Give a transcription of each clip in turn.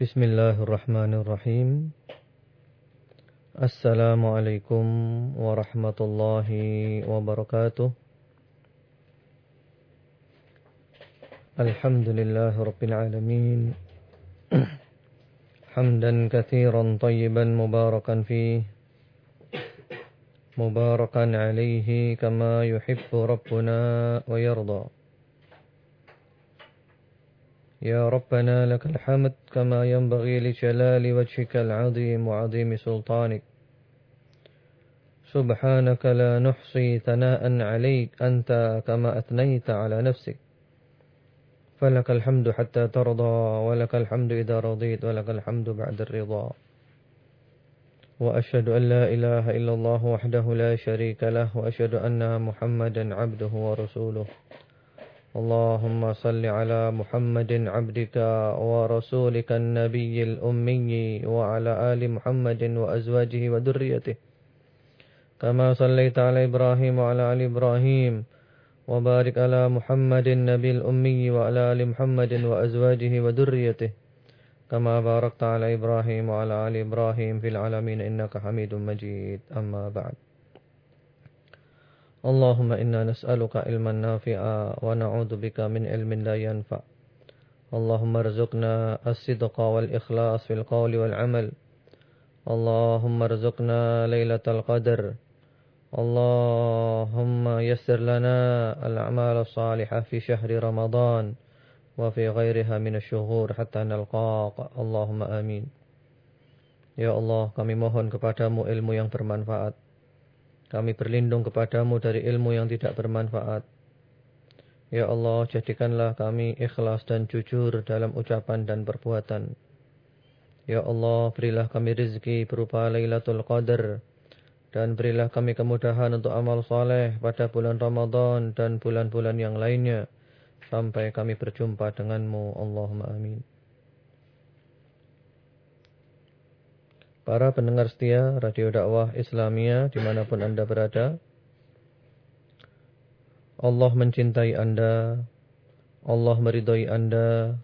بسم الله الرحمن الرحيم. السلام عليكم ورحمة الله وبركاته. الحمد لله رب العالمين. حمدا كثيرا طيبا مباركا فيه. مباركا عليه كما يحب ربنا ويرضى. يا ربنا لك الحمد كما ينبغي لجلال وجهك العظيم وعظيم سلطانك. سبحانك لا نحصي ثناء عليك أنت كما أثنيت على نفسك. فلك الحمد حتى ترضى ولك الحمد إذا رضيت ولك الحمد بعد الرضا. وأشهد أن لا إله إلا الله وحده لا شريك له وأشهد أن محمدا عبده ورسوله. اللهم صل على محمد عبدك ورسولك النبي الأمي وعلى آل محمد وأزواجه وذريته. كما صليت على إبراهيم وعلى آل إبراهيم وبارك على محمد النبي الأمي وعلى آل محمد وأزواجه وذريته. كما باركت على إبراهيم وعلى آل إبراهيم في العالمين إنك حميد مجيد. أما بعد. اللهم إنا نسألك علما نافعا ونعوذ بك من علم لا ينفع. اللهم ارزقنا الصدق والإخلاص في القول والعمل. اللهم ارزقنا ليلة القدر. اللهم يسر لنا الأعمال الصالحة في شهر رمضان وفي غيرها من الشهور حتى نلقاك. اللهم آمين. Ya Allah, kami mohon kepadamu ilmu yang bermanfaat. Kami berlindung kepadamu dari ilmu yang tidak bermanfaat. Ya Allah, jadikanlah kami ikhlas dan jujur dalam ucapan dan perbuatan. Ya Allah, berilah kami rizki berupa Lailatul Qadar dan berilah kami kemudahan untuk amal soleh pada bulan Ramadan dan bulan-bulan yang lainnya. Sampai kami berjumpa denganmu. Allahumma amin. Para pendengar setia Radio Dakwah Islamia di mana pun anda berada. Allah mencintai anda. Allah meridhoi anda.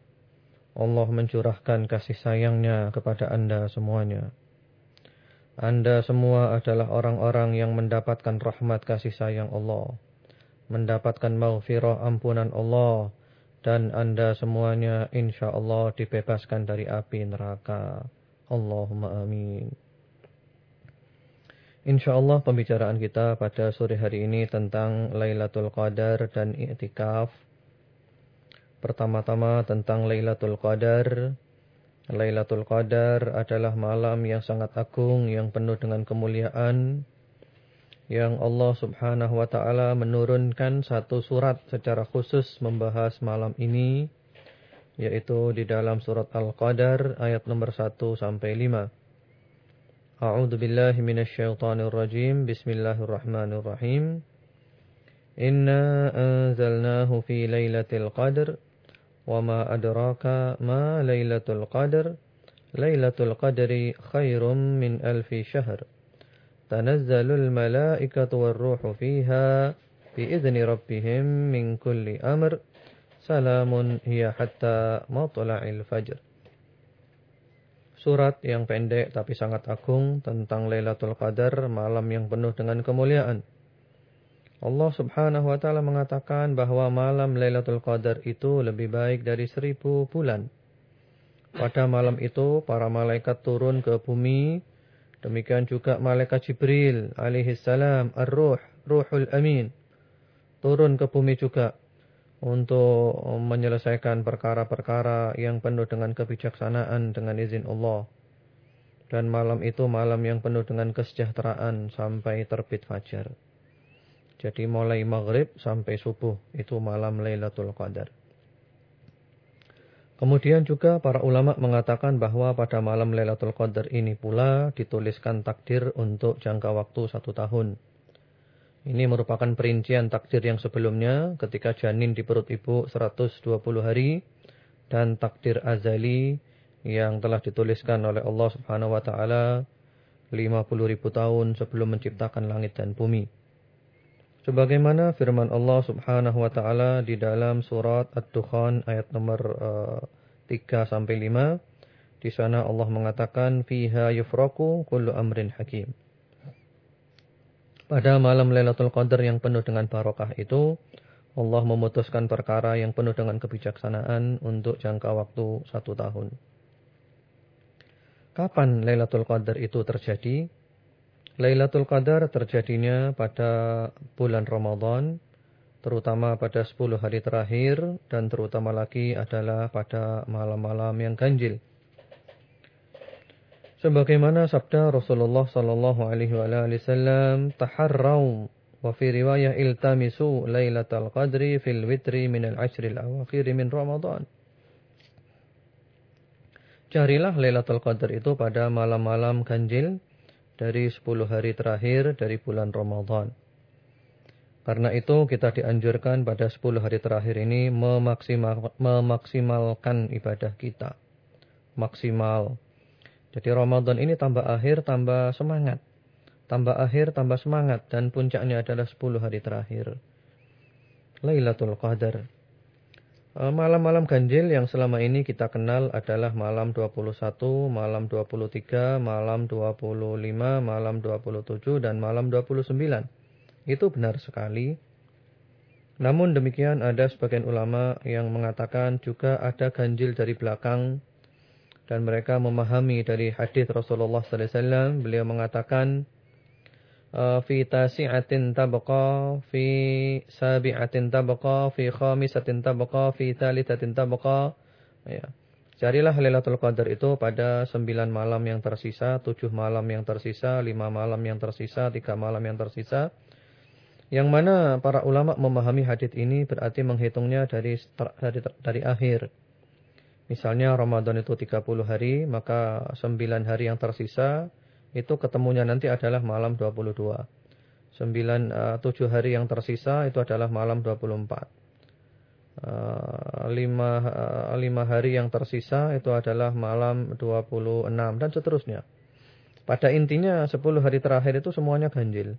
Allah mencurahkan kasih sayangnya kepada anda semuanya. Anda semua adalah orang-orang yang mendapatkan rahmat kasih sayang Allah. Mendapatkan maghfirah ampunan Allah. Dan Anda semuanya insya Allah dibebaskan dari api neraka. Allahumma amin. Insya Allah pembicaraan kita pada sore hari ini tentang Lailatul Qadar dan i'tikaf. Pertama-tama tentang Lailatul Qadar. Lailatul Qadar adalah malam yang sangat agung, yang penuh dengan kemuliaan, yang Allah subhanahu wa ta'ala menurunkan satu surat secara khusus membahas malam ini, yaitu di dalam surat Al-Qadar ayat nomor 1 sampai 5. A'udzu billahi minasyaitonir rajim. Bismillahirrahmanirrahim. Inna anzalnahu fi lailatul qadr wa ma adraka ma lailatul qadr. Lailatul qadri khairum min alfi syahr. Tanazzalul malaikatu war-ruhu fiha bi idzni rabbihim min kulli amr. Salamun hiya hatta matla'il fajr. Surat yang pendek tapi sangat agung tentang Lailatul Qadar, malam yang penuh dengan kemuliaan. Allah subhanahu wa ta'ala mengatakan bahwa malam Lailatul Qadar itu lebih baik dari seribu bulan. Pada malam itu para malaikat turun ke bumi, demikian juga malaikat Jibril alaihissalam, ar-ruh, ruhul amin, turun ke bumi juga untuk menyelesaikan perkara-perkara yang penuh dengan kebijaksanaan dengan izin Allah. Dan malam itu malam yang penuh dengan kesejahteraan sampai terbit fajar. Jadi mulai maghrib sampai subuh itu malam Lailatul Qadar. Kemudian juga para ulama mengatakan bahwa pada malam Lailatul Qadar ini pula dituliskan takdir untuk jangka waktu satu tahun. Ini merupakan perincian takdir yang sebelumnya ketika janin di perut ibu 120 hari dan takdir azali yang telah dituliskan oleh Allah Subhanahu wa taala 50 ribu tahun sebelum menciptakan langit dan bumi. Sebagaimana firman Allah Subhanahu wa taala di dalam surat Ad-Dukhan ayat nomor uh, 3 sampai 5, Di sana Allah mengatakan fiha yufraku kullu amrin hakim. Pada malam Lailatul Qadar yang penuh dengan barokah itu, Allah memutuskan perkara yang penuh dengan kebijaksanaan untuk jangka waktu satu tahun. Kapan Lailatul Qadar itu terjadi? Lailatul Qadar terjadinya pada bulan Ramadan, terutama pada 10 hari terakhir, dan terutama lagi adalah pada malam-malam yang ganjil. Sebagaimana sabda Rasulullah sallallahu alaihi wasallam, "Taharrau wa fi riwayah iltamisu lailatal qadri fil witri min al-ashril awakhir min Ramadan." Carilah Lailatul Qadar itu pada malam-malam ganjil dari 10 hari terakhir dari bulan Ramadan. Karena itu kita dianjurkan pada 10 hari terakhir ini memaksimal, memaksimalkan ibadah kita. Maksimal jadi Ramadan ini tambah akhir, tambah semangat. Tambah akhir, tambah semangat. Dan puncaknya adalah 10 hari terakhir. Lailatul Qadar. E, malam-malam ganjil yang selama ini kita kenal adalah malam 21, malam 23, malam 25, malam 27, dan malam 29. Itu benar sekali. Namun demikian ada sebagian ulama yang mengatakan juga ada ganjil dari belakang dan mereka memahami dari hadis Rasulullah sallallahu alaihi wasallam beliau mengatakan uh, fi tasi'atin tabqa fi sabi'atin tabqa fi khamisatin tabqa fi thalithatin tabqa ya Carilah Lailatul Qadar itu pada 9 malam yang tersisa, 7 malam yang tersisa, 5 malam yang tersisa, 3 malam yang tersisa. Yang mana para ulama memahami hadis ini berarti menghitungnya dari dari, dari akhir. Misalnya Ramadan itu 30 hari, maka 9 hari yang tersisa itu ketemunya nanti adalah malam 22. 9 7 hari yang tersisa itu adalah malam 24. 5 5 hari yang tersisa itu adalah malam 26 dan seterusnya. Pada intinya 10 hari terakhir itu semuanya ganjil.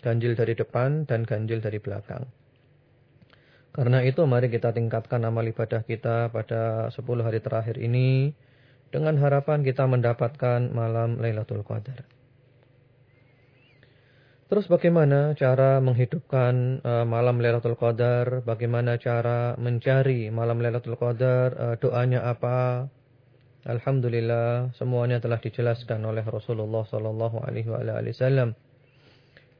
Ganjil dari depan dan ganjil dari belakang. Karena itu mari kita tingkatkan amal ibadah kita pada 10 hari terakhir ini dengan harapan kita mendapatkan malam Lailatul Qadar. Terus bagaimana cara menghidupkan uh, malam Lailatul Qadar? Bagaimana cara mencari malam Lailatul Qadar? Uh, doanya apa? Alhamdulillah semuanya telah dijelaskan oleh Rasulullah sallallahu alaihi wasallam.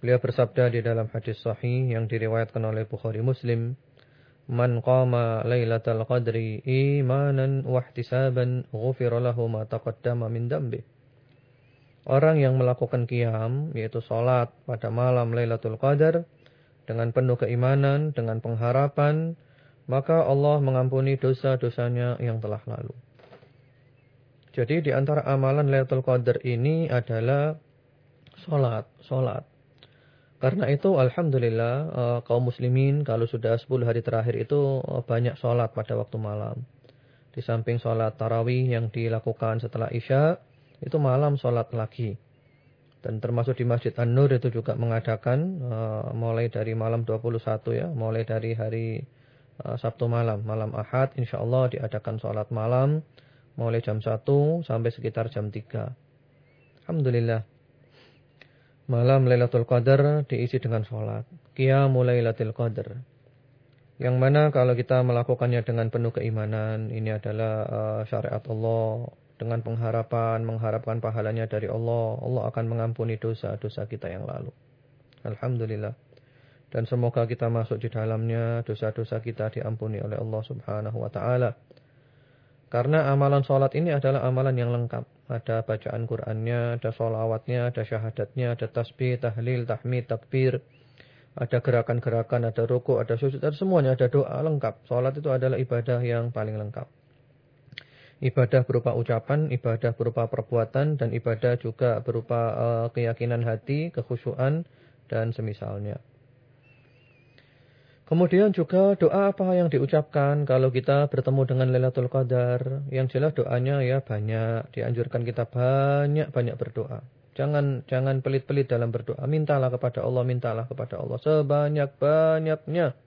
Beliau bersabda di dalam hadis sahih yang diriwayatkan oleh Bukhari Muslim, Man qama lailatal qadri imanan wa ihtisaban ghufira lahu ma taqaddama min dambi. Orang yang melakukan qiyam yaitu salat pada malam Lailatul Qadar dengan penuh keimanan, dengan pengharapan, maka Allah mengampuni dosa-dosanya yang telah lalu. Jadi di antara amalan Lailatul Qadar ini adalah salat, salat. Karena itu Alhamdulillah uh, kaum muslimin kalau sudah 10 hari terakhir itu uh, banyak sholat pada waktu malam. Di samping sholat tarawih yang dilakukan setelah isya, itu malam sholat lagi. Dan termasuk di Masjid An-Nur itu juga mengadakan uh, mulai dari malam 21 ya, mulai dari hari Sabtu malam, malam Ahad insya Allah diadakan sholat malam mulai jam 1 sampai sekitar jam 3. Alhamdulillah Malam Lailatul Qadar diisi dengan sholat. Qiyamul Lailatul Qadar. Yang mana kalau kita melakukannya dengan penuh keimanan, ini adalah uh, syariat Allah. Dengan pengharapan, mengharapkan pahalanya dari Allah. Allah akan mengampuni dosa-dosa kita yang lalu. Alhamdulillah. Dan semoga kita masuk di dalamnya, dosa-dosa kita diampuni oleh Allah subhanahu wa ta'ala. Karena amalan sholat ini adalah amalan yang lengkap. Ada bacaan Qur'annya, ada sholawatnya, ada syahadatnya, ada tasbih, tahlil, tahmid, takbir. Ada gerakan-gerakan, ada ruku, ada sujud, ada semuanya, ada doa lengkap. Sholat itu adalah ibadah yang paling lengkap. Ibadah berupa ucapan, ibadah berupa perbuatan, dan ibadah juga berupa uh, keyakinan hati, kekhusyuan, dan semisalnya. Kemudian juga doa apa yang diucapkan kalau kita bertemu dengan Lailatul Qadar. Yang jelas doanya ya banyak. Dianjurkan kita banyak-banyak berdoa. Jangan jangan pelit-pelit dalam berdoa. Mintalah kepada Allah, mintalah kepada Allah sebanyak-banyaknya.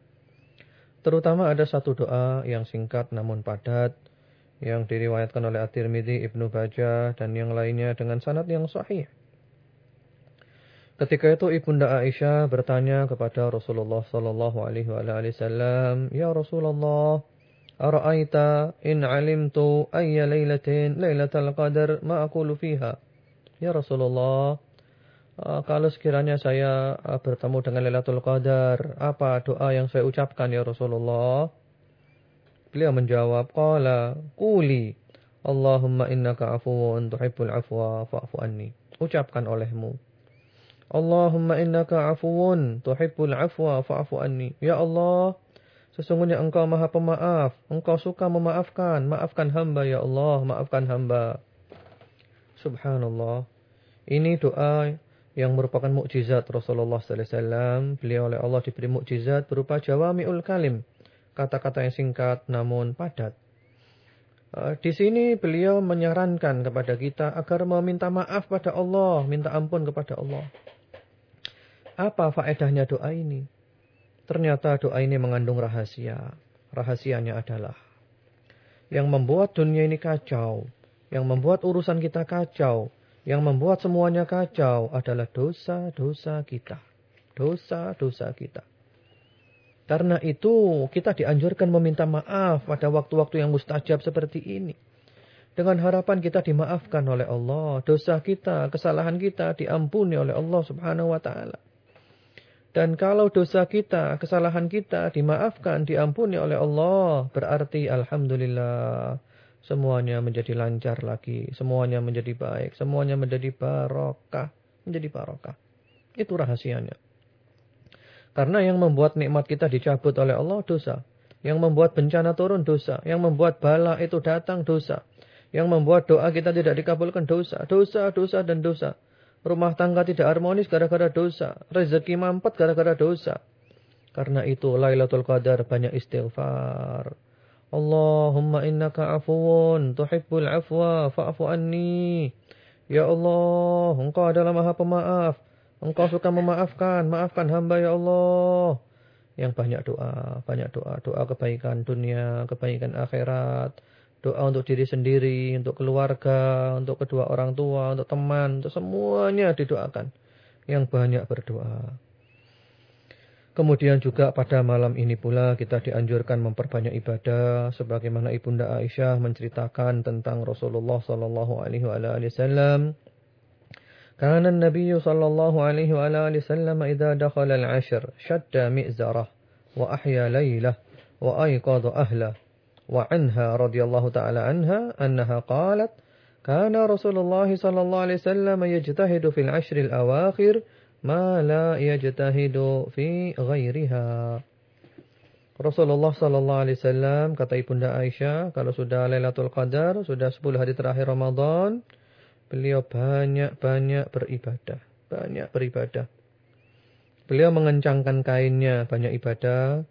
Terutama ada satu doa yang singkat namun padat. yang diriwayatkan oleh At-Tirmidzi, Ibnu Bajah dan yang lainnya dengan sanad yang sahih. Ketika itu Ibunda Aisyah bertanya kepada Rasulullah sallallahu alaihi wasallam, "Ya Rasulullah, ara'aita in 'alimtu ayya lailatin lailatul qadar ma aqulu fiha?" Ya Rasulullah, uh, kalau sekiranya saya uh, bertemu dengan Lailatul Qadar, apa doa yang saya ucapkan ya Rasulullah? Beliau menjawab, "Qala quli Allahumma innaka afuwun tuhibbul afwa fa'fu anni." Ucapkan olehmu. Allahumma innaka afuwun tuhibbul afwa fa'fu anni. Ya Allah, sesungguhnya Engkau Maha Pemaaf, Engkau suka memaafkan, maafkan hamba ya Allah, maafkan hamba. Subhanallah. Ini doa yang merupakan mukjizat Rasulullah sallallahu alaihi wasallam. Beliau oleh Allah diberi mukjizat berupa jawami'ul kalim kata-kata yang singkat namun padat. Eh, di sini beliau menyarankan kepada kita agar meminta maaf pada Allah, minta ampun kepada Allah. Apa faedahnya doa ini? Ternyata doa ini mengandung rahasia. Rahasianya adalah yang membuat dunia ini kacau, yang membuat urusan kita kacau, yang membuat semuanya kacau adalah dosa-dosa kita. Dosa-dosa kita. Karena itu kita dianjurkan meminta maaf pada waktu-waktu yang mustajab seperti ini. Dengan harapan kita dimaafkan oleh Allah. Dosa kita, kesalahan kita diampuni oleh Allah subhanahu wa ta'ala. Dan kalau dosa kita, kesalahan kita dimaafkan, diampuni oleh Allah. Berarti Alhamdulillah. Semuanya menjadi lancar lagi. Semuanya menjadi baik. Semuanya menjadi barokah. Menjadi barokah. Itu rahasianya. Karena yang membuat nikmat kita dicabut oleh Allah dosa. Yang membuat bencana turun dosa. Yang membuat bala itu datang dosa. Yang membuat doa kita tidak dikabulkan dosa. Dosa, dosa, dan dosa. Rumah tangga tidak harmonis gara-gara dosa. Rezeki mampet gara-gara dosa. Karena itu Lailatul Qadar banyak istighfar. Allahumma innaka afuun tuhibbul afwa fa'fu anni. Ya Allah, Engkau adalah Maha Pemaaf. Engkau suka memaafkan, maafkan hamba ya Allah. Yang banyak doa, banyak doa, doa kebaikan dunia, kebaikan akhirat, doa untuk diri sendiri, untuk keluarga, untuk kedua orang tua, untuk teman, untuk semuanya didoakan. Yang banyak berdoa. Kemudian juga pada malam ini pula kita dianjurkan memperbanyak ibadah sebagaimana Ibunda Aisyah menceritakan tentang Rasulullah sallallahu alaihi wasallam. Kana Nabi sallallahu alaihi wasallam idza dakhala al-'ashr shatta mi'zarah wa ahya laylah wa ayqadha ahlah وعنها رضي الله تعالى عنها أنها قالت كان رسول الله صلى الله عليه وسلم يجتهد في العشر الأواخر ما لا يجتهد في غيرها Rasulullah sallallahu alaihi wasallam kata Ibunda Aisyah kalau sudah Lailatul Qadar sudah 10 hari terakhir Ramadan beliau banyak-banyak beribadah, banyak beribadah. Beliau mengencangkan kainnya banyak ibadah,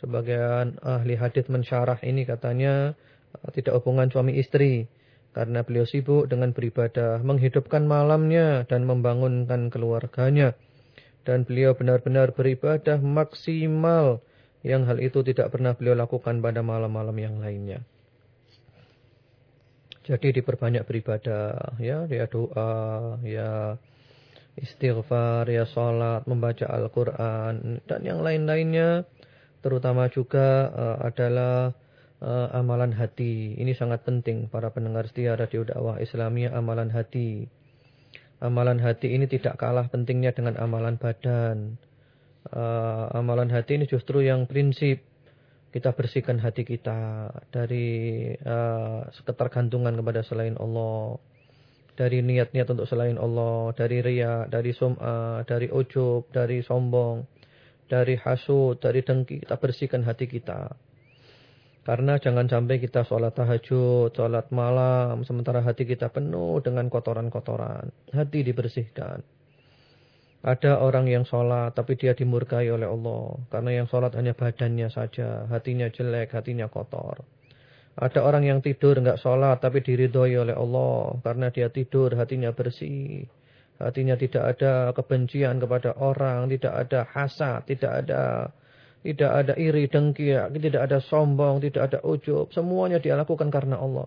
Sebagian ahli hadis mensyarah ini katanya uh, tidak hubungan suami istri. Karena beliau sibuk dengan beribadah, menghidupkan malamnya dan membangunkan keluarganya. Dan beliau benar-benar beribadah maksimal yang hal itu tidak pernah beliau lakukan pada malam-malam yang lainnya. Jadi diperbanyak beribadah, ya, dia doa, ya istighfar, ya salat, membaca Al-Qur'an dan yang lain-lainnya terutama juga uh, adalah uh, amalan hati. Ini sangat penting para pendengar setia radio dakwah Islamiyah amalan hati. Amalan hati ini tidak kalah pentingnya dengan amalan badan. Uh, amalan hati ini justru yang prinsip kita bersihkan hati kita dari uh, ketergantungan kepada selain Allah, dari niat-niat untuk selain Allah, dari ria, dari sum'ah, dari ujub, dari sombong, dari hasud, dari dengki, kita bersihkan hati kita. Karena jangan sampai kita sholat tahajud, sholat malam, sementara hati kita penuh dengan kotoran-kotoran. Hati dibersihkan. Ada orang yang sholat tapi dia dimurkai oleh Allah. Karena yang sholat hanya badannya saja. Hatinya jelek, hatinya kotor. Ada orang yang tidur enggak sholat tapi diridhoi oleh Allah. Karena dia tidur hatinya bersih. Hatinya tidak ada kebencian kepada orang. Tidak ada hasad. Tidak ada Tidak ada iri, dengki, tidak ada sombong, tidak ada ujub. Semuanya dia lakukan karena Allah.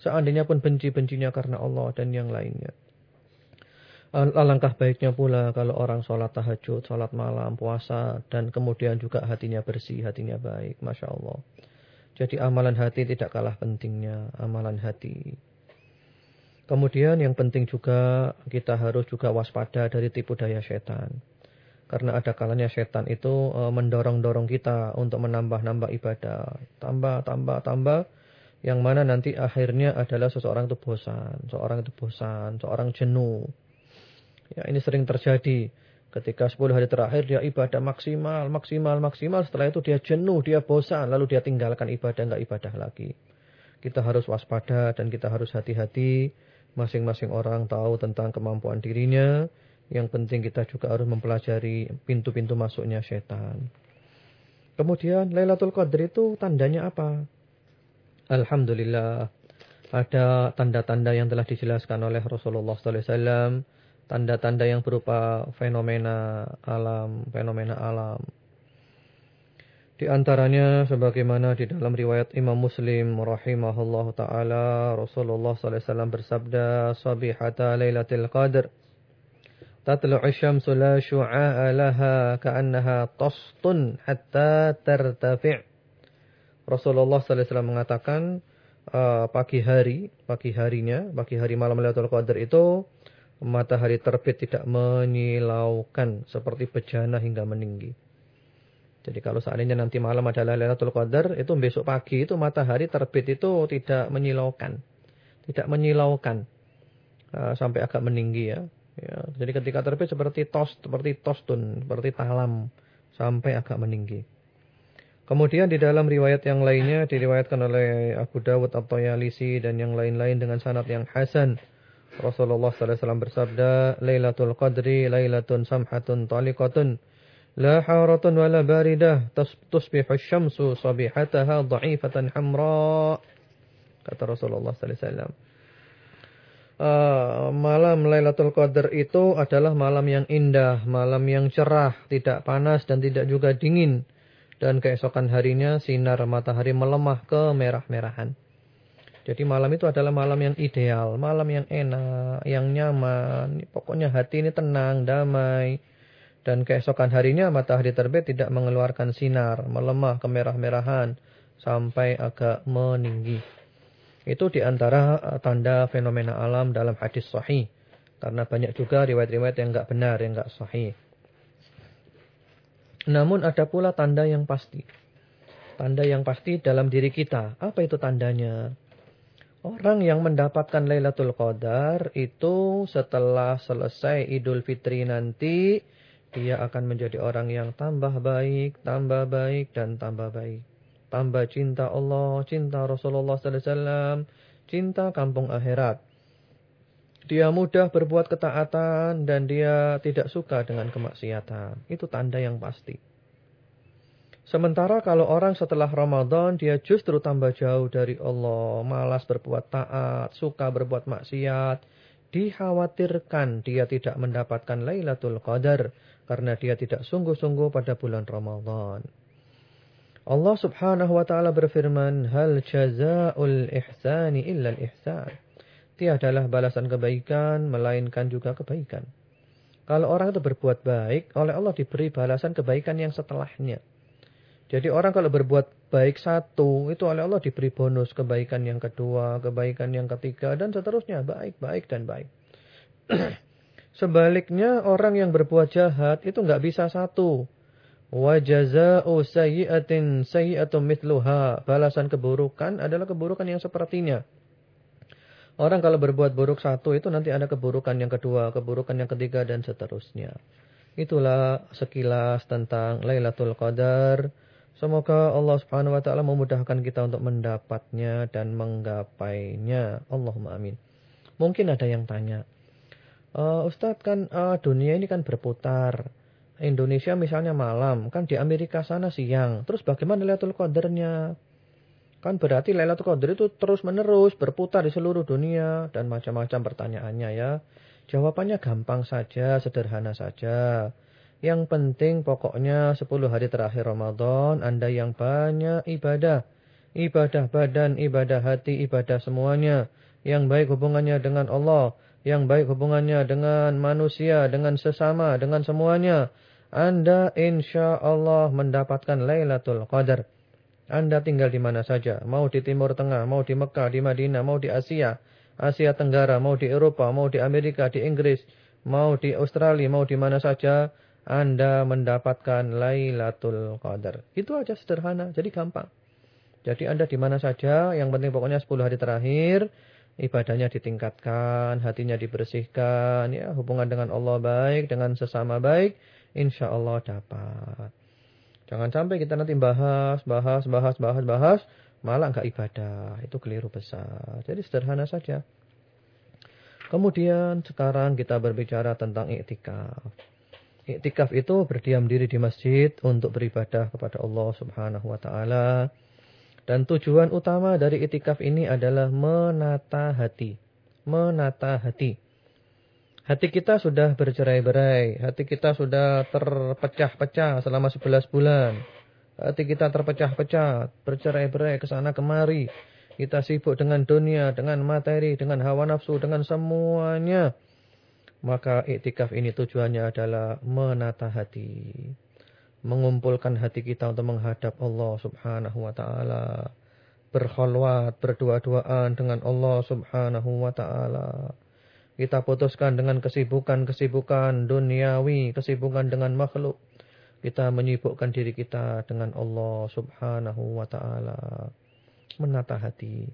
Seandainya pun benci-bencinya karena Allah dan yang lainnya. Alangkah baiknya pula kalau orang sholat tahajud, sholat malam, puasa. Dan kemudian juga hatinya bersih, hatinya baik. Masya Allah. Jadi amalan hati tidak kalah pentingnya. Amalan hati. Kemudian yang penting juga kita harus juga waspada dari tipu daya setan. Karena ada kalanya setan itu e, mendorong-dorong kita untuk menambah-nambah ibadah. Tambah, tambah, tambah. Yang mana nanti akhirnya adalah seseorang itu bosan. Seorang itu bosan. Seorang jenuh. Ya, ini sering terjadi. Ketika 10 hari terakhir dia ibadah maksimal, maksimal, maksimal. Setelah itu dia jenuh, dia bosan. Lalu dia tinggalkan ibadah, enggak ibadah lagi. Kita harus waspada dan kita harus hati-hati. Masing-masing orang tahu tentang kemampuan dirinya yang penting kita juga harus mempelajari pintu-pintu masuknya setan. Kemudian Lailatul Qadar itu tandanya apa? Alhamdulillah ada tanda-tanda yang telah dijelaskan oleh Rasulullah SAW. Tanda-tanda yang berupa fenomena alam, fenomena alam. Di antaranya sebagaimana di dalam riwayat Imam Muslim rahimahullah taala Rasulullah sallallahu alaihi wasallam bersabda sabihata lailatul qadr tatlu'u syamsu la syu'a'a laha ka'annaha tastun hatta tartafi' Rasulullah sallallahu alaihi wasallam mengatakan uh, pagi hari pagi harinya pagi hari malam Lailatul Qadar itu matahari terbit tidak menyilaukan seperti bejana hingga meninggi. Jadi kalau seandainya nanti malam adalah Lailatul Qadar, itu besok pagi itu matahari terbit itu tidak menyilaukan. Tidak menyilaukan. Uh, sampai agak meninggi ya. Ya, jadi ketika terbit seperti tos, seperti tostun, seperti talam sampai agak meninggi. Kemudian di dalam riwayat yang lainnya diriwayatkan oleh Abu Dawud At-Tayalisi dan yang lain-lain dengan sanad yang hasan. Rasulullah wasallam bersabda, "Lailatul Qadri lailatun samhatun taliqatun, la haratun wala baridah, tusbihu asy-syamsu sabihataha dha'ifatan hamra." Kata Rasulullah sallallahu alaihi wasallam uh, malam Lailatul Qadar itu adalah malam yang indah, malam yang cerah, tidak panas dan tidak juga dingin. Dan keesokan harinya sinar matahari melemah ke merah-merahan. Jadi malam itu adalah malam yang ideal, malam yang enak, yang nyaman. Pokoknya hati ini tenang, damai. Dan keesokan harinya matahari terbit tidak mengeluarkan sinar, melemah ke merah-merahan sampai agak meninggi. Itu di antara uh, tanda fenomena alam dalam hadis sahih. Karena banyak juga riwayat-riwayat yang enggak benar, yang enggak sahih. Namun ada pula tanda yang pasti. Tanda yang pasti dalam diri kita. Apa itu tandanya? Orang yang mendapatkan Lailatul Qadar itu setelah selesai Idul Fitri nanti dia akan menjadi orang yang tambah baik, tambah baik dan tambah baik. Tambah cinta Allah, cinta Rasulullah wasallam, cinta kampung akhirat. Dia mudah berbuat ketaatan dan dia tidak suka dengan kemaksiatan. Itu tanda yang pasti. Sementara kalau orang setelah Ramadan dia justru tambah jauh dari Allah, malas berbuat taat, suka berbuat maksiat, dikhawatirkan dia tidak mendapatkan Lailatul Qadar karena dia tidak sungguh-sungguh pada bulan Ramadan. Allah Subhanahu wa taala berfirman, "Hal jazaa'ul ihsani illa al-ihsan." Tiadalah balasan kebaikan melainkan juga kebaikan. Kalau orang itu berbuat baik, oleh Allah diberi balasan kebaikan yang setelahnya. Jadi orang kalau berbuat baik satu, itu oleh Allah diberi bonus kebaikan yang kedua, kebaikan yang ketiga, dan seterusnya. Baik, baik, dan baik. Sebaliknya orang yang berbuat jahat itu nggak bisa satu. Wa jazaa'u sayyi'atin sayyi'atun mithluha. Balasan keburukan adalah keburukan yang sepertinya. Orang kalau berbuat buruk satu itu nanti ada keburukan yang kedua, keburukan yang ketiga dan seterusnya. Itulah sekilas tentang Lailatul Qadar. Semoga Allah Subhanahu wa taala memudahkan kita untuk mendapatnya dan menggapainya. Allahumma amin. Mungkin ada yang tanya, uh, Ustadz kan uh, dunia ini kan berputar. Indonesia misalnya malam, kan di Amerika sana siang. Terus bagaimana Lailatul Qadarnya? Kan berarti Lailatul Qadar itu terus-menerus berputar di seluruh dunia dan macam-macam pertanyaannya ya. Jawabannya gampang saja, sederhana saja. Yang penting pokoknya 10 hari terakhir Ramadan Anda yang banyak ibadah. Ibadah badan, ibadah hati, ibadah semuanya. Yang baik hubungannya dengan Allah. Yang baik hubungannya dengan manusia, dengan sesama, dengan semuanya. Anda insya Allah mendapatkan Lailatul Qadar. Anda tinggal di mana saja. Mau di Timur Tengah, mau di Mekah, di Madinah, mau di Asia. Asia Tenggara, mau di Eropa, mau di Amerika, di Inggris, mau di Australia, mau di mana saja anda mendapatkan Lailatul Qadar. Itu aja sederhana, jadi gampang. Jadi Anda di mana saja, yang penting pokoknya 10 hari terakhir, ibadahnya ditingkatkan, hatinya dibersihkan, ya hubungan dengan Allah baik, dengan sesama baik, insya Allah dapat. Jangan sampai kita nanti bahas, bahas, bahas, bahas, bahas, malah nggak ibadah. Itu keliru besar. Jadi sederhana saja. Kemudian sekarang kita berbicara tentang iktikaf. Iktikaf itu berdiam diri di masjid untuk beribadah kepada Allah Subhanahu wa taala. Dan tujuan utama dari iktikaf ini adalah menata hati. Menata hati. Hati kita sudah bercerai-berai, hati kita sudah terpecah-pecah selama 11 bulan. Hati kita terpecah-pecah, bercerai-berai ke sana kemari. Kita sibuk dengan dunia, dengan materi, dengan hawa nafsu, dengan semuanya. Maka iktikaf ini tujuannya adalah menata hati. Mengumpulkan hati kita untuk menghadap Allah subhanahu wa ta'ala. Berkholwat, berdua-duaan dengan Allah subhanahu wa ta'ala. Kita putuskan dengan kesibukan-kesibukan duniawi, kesibukan dengan makhluk. Kita menyibukkan diri kita dengan Allah subhanahu wa ta'ala. Menata hati.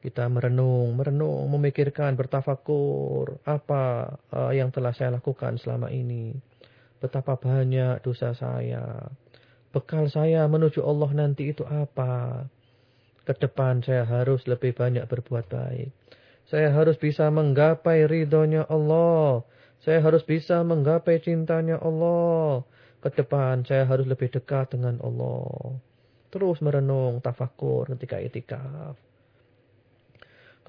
Kita merenung, merenung, memikirkan, bertafakur. Apa uh, yang telah saya lakukan selama ini. Betapa banyak dosa saya. Bekal saya menuju Allah nanti itu apa. Ke depan saya harus lebih banyak berbuat baik. Saya harus bisa menggapai ridhonya Allah. Saya harus bisa menggapai cintanya Allah. Ke depan saya harus lebih dekat dengan Allah. Terus merenung, tafakur ketika itikaf.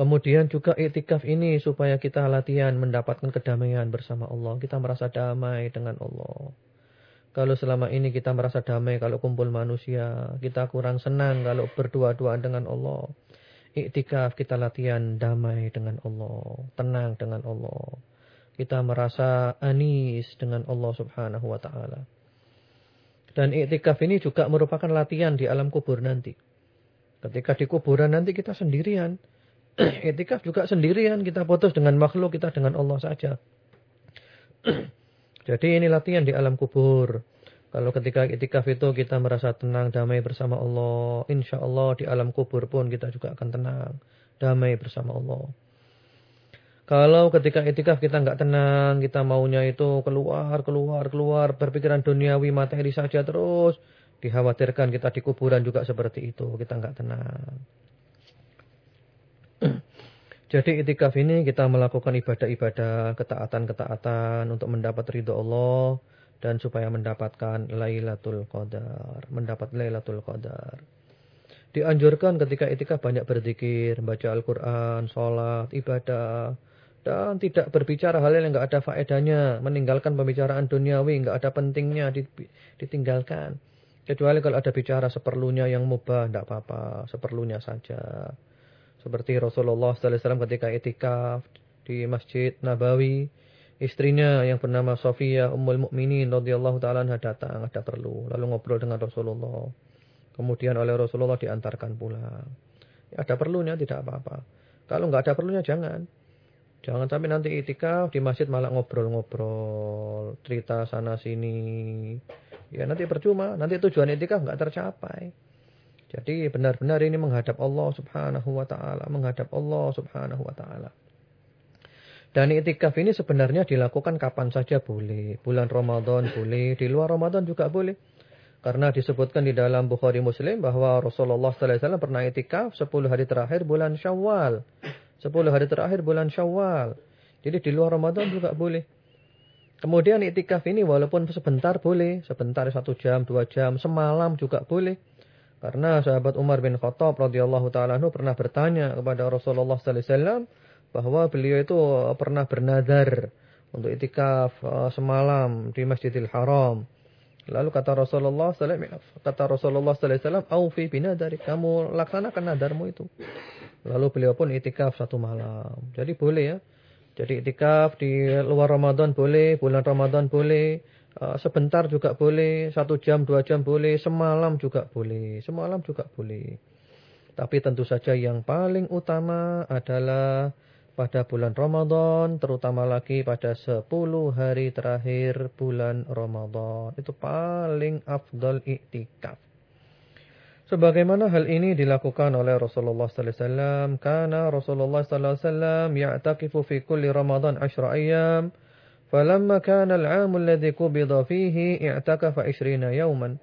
Kemudian juga iktikaf ini supaya kita latihan mendapatkan kedamaian bersama Allah. Kita merasa damai dengan Allah. Kalau selama ini kita merasa damai kalau kumpul manusia. Kita kurang senang kalau berdua-duaan dengan Allah. Iktikaf kita latihan damai dengan Allah. Tenang dengan Allah. Kita merasa anis dengan Allah subhanahu wa ta'ala. Dan iktikaf ini juga merupakan latihan di alam kubur nanti. Ketika di kuburan nanti kita sendirian. Etikaf juga sendirian kita putus dengan makhluk kita dengan Allah saja. Jadi ini latihan di alam kubur. Kalau ketika itikaf itu kita merasa tenang, damai bersama Allah. Insya Allah di alam kubur pun kita juga akan tenang, damai bersama Allah. Kalau ketika itikaf kita nggak tenang, kita maunya itu keluar, keluar, keluar, berpikiran duniawi, materi saja terus. Dikhawatirkan kita di kuburan juga seperti itu, kita nggak tenang. Jadi itikaf ini kita melakukan ibadah-ibadah, ketaatan-ketaatan untuk mendapat ridho Allah dan supaya mendapatkan Lailatul Qadar, mendapat Lailatul Qadar. Dianjurkan ketika itikaf banyak berzikir, baca Al-Qur'an, sholat, ibadah dan tidak berbicara hal yang enggak ada faedahnya, meninggalkan pembicaraan duniawi, enggak ada pentingnya ditinggalkan. Kecuali kalau ada bicara seperlunya yang mubah, enggak apa-apa, seperlunya saja. Seperti Rasulullah SAW ketika etikaf di Masjid Nabawi. Istrinya yang bernama Sofia Ummul Mukminin radhiyallahu taala datang ada perlu lalu ngobrol dengan Rasulullah. Kemudian oleh Rasulullah diantarkan pulang. Ya, ada perlunya tidak apa-apa. Kalau nggak ada perlunya jangan. Jangan sampai nanti itikaf di masjid malah ngobrol-ngobrol, cerita sana sini. Ya nanti percuma, nanti tujuan itikaf nggak tercapai. Jadi benar-benar ini menghadap Allah subhanahu wa ta'ala. Menghadap Allah subhanahu wa ta'ala. Dan itikaf ini sebenarnya dilakukan kapan saja boleh. Bulan Ramadan boleh, di luar Ramadan juga boleh. Karena disebutkan di dalam Bukhari Muslim bahwa Rasulullah SAW pernah itikaf 10 hari terakhir bulan Syawal. 10 hari terakhir bulan Syawal. Jadi di luar Ramadan juga boleh. Kemudian itikaf ini walaupun sebentar boleh. Sebentar satu jam, dua jam, semalam juga boleh. Karena sahabat Umar bin Khattab radhiyallahu taala pernah bertanya kepada Rasulullah sallallahu alaihi wasallam bahwa beliau itu pernah bernazar untuk itikaf uh, semalam di Masjidil Haram. Lalu kata Rasulullah kata Rasulullah sallallahu alaihi wasallam, "Aufi binadari." Kamu laksanakan nadarmu itu. Lalu beliau pun itikaf satu malam. Jadi boleh ya. Jadi itikaf di luar Ramadan boleh, bulan Ramadan boleh, sebentar juga boleh, satu jam, dua jam boleh, semalam juga boleh, semalam juga boleh. Tapi tentu saja yang paling utama adalah pada bulan Ramadan, terutama lagi pada 10 hari terakhir bulan Ramadan. Itu paling afdal iktikaf. Sebagaimana hal ini dilakukan oleh Rasulullah sallallahu alaihi wasallam, karena Rasulullah sallallahu alaihi wasallam ya'takifu fi kulli Ramadan 10 ayyam, falamma kana al-'am alladhi qubida fihi i'takafa 20 yawman.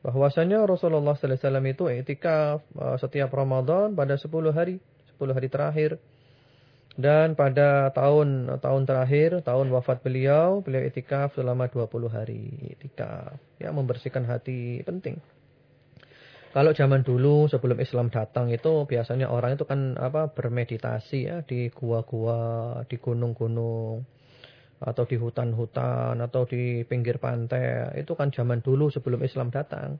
Bahwasanya Rasulullah sallallahu alaihi wasallam itu iktikaf uh, setiap Ramadan pada 10 hari, 10 hari terakhir. Dan pada tahun tahun terakhir, tahun wafat beliau, beliau itikaf selama 20 hari. Itikaf, ya membersihkan hati penting. Kalau zaman dulu sebelum Islam datang itu biasanya orang itu kan apa bermeditasi ya di gua-gua, di gunung-gunung atau di hutan-hutan atau di pinggir pantai. Itu kan zaman dulu sebelum Islam datang.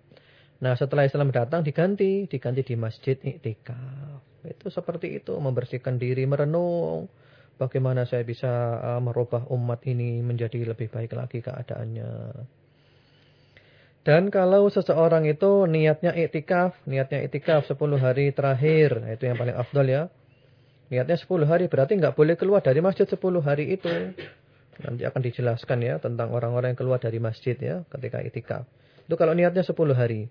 Nah, setelah Islam datang diganti, diganti di masjid iktikaf. Itu seperti itu, membersihkan diri, merenung. Bagaimana saya bisa uh, merubah umat ini menjadi lebih baik lagi keadaannya. Dan kalau seseorang itu niatnya iktikaf, niatnya iktikaf 10 hari terakhir, nah itu yang paling afdal ya. Niatnya 10 hari berarti nggak boleh keluar dari masjid 10 hari itu. Nanti akan dijelaskan ya tentang orang-orang yang keluar dari masjid ya ketika iktikaf. Itu kalau niatnya 10 hari.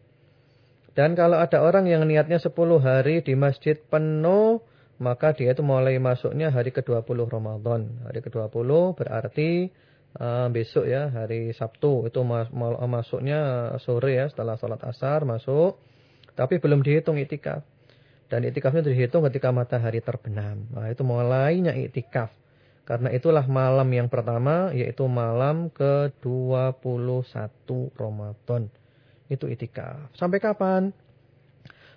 Dan kalau ada orang yang niatnya 10 hari di masjid penuh, maka dia itu mulai masuknya hari ke-20 Ramadan. Hari ke-20 berarti uh, besok ya, hari Sabtu. Itu mas masuknya sore ya, setelah sholat asar masuk. Tapi belum dihitung itikaf. Dan itikafnya dihitung ketika matahari terbenam. Nah itu mulainya itikaf. Karena itulah malam yang pertama, yaitu malam ke-21 Ramadan itu itikaf. Sampai kapan?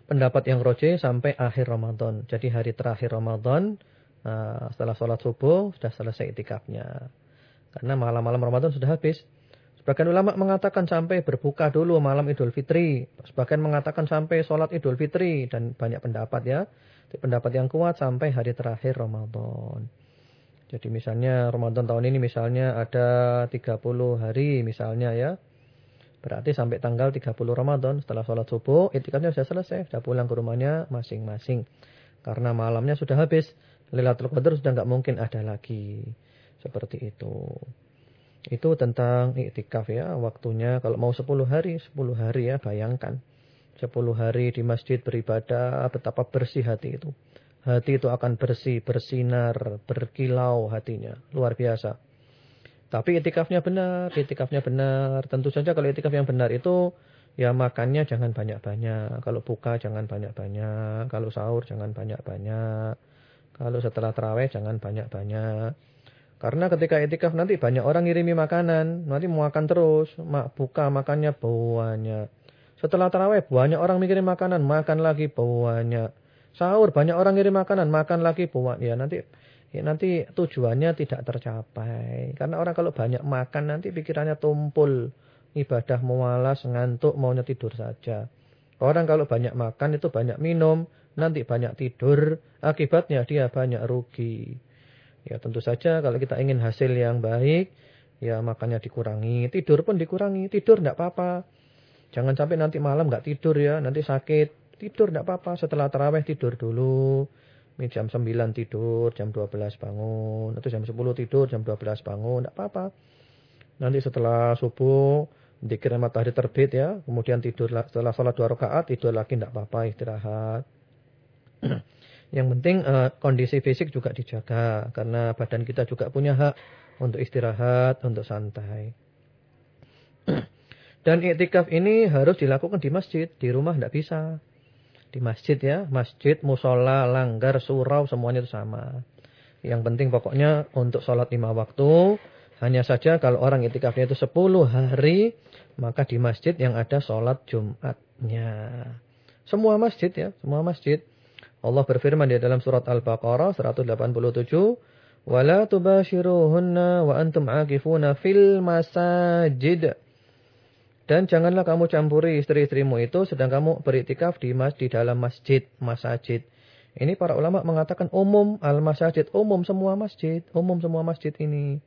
Pendapat yang roje sampai akhir Ramadan. Jadi hari terakhir Ramadan, uh, setelah sholat subuh, sudah selesai itikafnya. Karena malam-malam Ramadan sudah habis. Sebagian ulama mengatakan sampai berbuka dulu malam Idul Fitri. Sebagian mengatakan sampai sholat Idul Fitri. Dan banyak pendapat ya. Pendapat yang kuat sampai hari terakhir Ramadan. Jadi misalnya Ramadan tahun ini misalnya ada 30 hari misalnya ya. Berarti sampai tanggal 30 Ramadan setelah sholat subuh, itikafnya sudah selesai, sudah pulang ke rumahnya masing-masing. Karena malamnya sudah habis, Lailatul Qadar sudah nggak mungkin ada lagi. Seperti itu. Itu tentang iktikaf ya, waktunya kalau mau 10 hari, 10 hari ya, bayangkan. 10 hari di masjid beribadah, betapa bersih hati itu. Hati itu akan bersih, bersinar, berkilau hatinya. Luar biasa. Tapi itikafnya benar, itikafnya benar. Tentu saja kalau itikaf yang benar itu ya makannya jangan banyak-banyak. Kalau buka jangan banyak-banyak. Kalau sahur jangan banyak-banyak. Kalau setelah terawih jangan banyak-banyak. Karena ketika itikaf nanti banyak orang ngirimi makanan. Nanti mau makan terus. Buka makannya banyak. Setelah terawih banyak orang mikirin makanan. Makan lagi banyak. Sahur banyak orang ngirim makanan. Makan lagi banyak. Ya nanti ya nanti tujuannya tidak tercapai. Karena orang kalau banyak makan nanti pikirannya tumpul. Ibadah malas, ngantuk, maunya tidur saja. Orang kalau banyak makan itu banyak minum, nanti banyak tidur, akibatnya dia banyak rugi. Ya tentu saja kalau kita ingin hasil yang baik, ya makannya dikurangi, tidur pun dikurangi. Tidur tidak apa-apa. Jangan sampai nanti malam nggak tidur ya, nanti sakit. Tidur tidak apa-apa, setelah terawih tidur dulu. Ini jam 9 tidur, jam 12 bangun. Atau jam 10 tidur, jam 12 bangun. Tidak apa-apa. Nanti setelah subuh, dikira matahari terbit ya. Kemudian tidur setelah sholat dua rakaat, tidur lagi tidak apa-apa, istirahat. Yang penting uh, kondisi fisik juga dijaga. Karena badan kita juga punya hak untuk istirahat, untuk santai. Dan iktikaf ini harus dilakukan di masjid. Di rumah tidak bisa di masjid ya, masjid, musola, langgar, surau semuanya itu sama. Yang penting pokoknya untuk sholat lima waktu, hanya saja kalau orang itikafnya itu sepuluh hari, maka di masjid yang ada sholat Jumatnya. Semua masjid ya, semua masjid. Allah berfirman di dalam surat Al-Baqarah 187, Wala tubashiruhunna wa antum akifuna fil masajid. Dan janganlah kamu campuri istri-istrimu itu sedang kamu beriktikaf di mas di dalam masjid, masjid. Ini para ulama mengatakan umum al-masajid, umum semua masjid, umum semua masjid ini.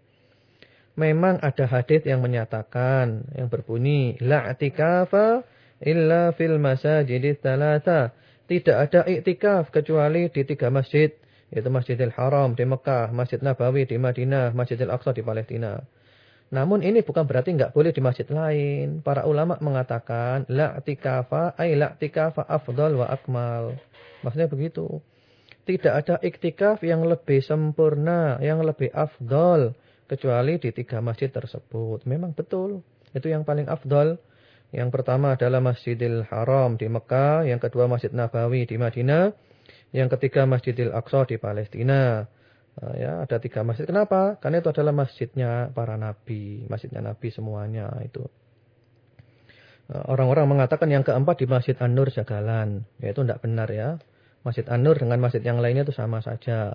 Memang ada hadis yang menyatakan yang berbunyi la i'tikafa illa fil masajid thalatha. Tidak ada iktikaf kecuali di tiga masjid, yaitu Masjidil Haram di Mekah, Masjid Nabawi di Madinah, Masjidil Aqsa di Palestina. Namun ini bukan berarti enggak boleh di masjid lain. Para ulama mengatakan la i'tikafa ay la i'tikafa afdal wa akmal. Maksudnya begitu. Tidak ada iktikaf yang lebih sempurna, yang lebih afdal kecuali di tiga masjid tersebut. Memang betul. Itu yang paling afdal. Yang pertama adalah Masjidil Haram di Mekah, yang kedua Masjid Nabawi di Madinah, yang ketiga Masjidil Aqsa di Palestina. Nah, ya, ada tiga masjid. Kenapa? Karena itu adalah masjidnya para nabi, masjidnya nabi semuanya itu. Nah, orang-orang mengatakan yang keempat di Masjid An-Nur Jagalan. Ya, itu tidak benar ya. Masjid An-Nur dengan masjid yang lainnya itu sama saja.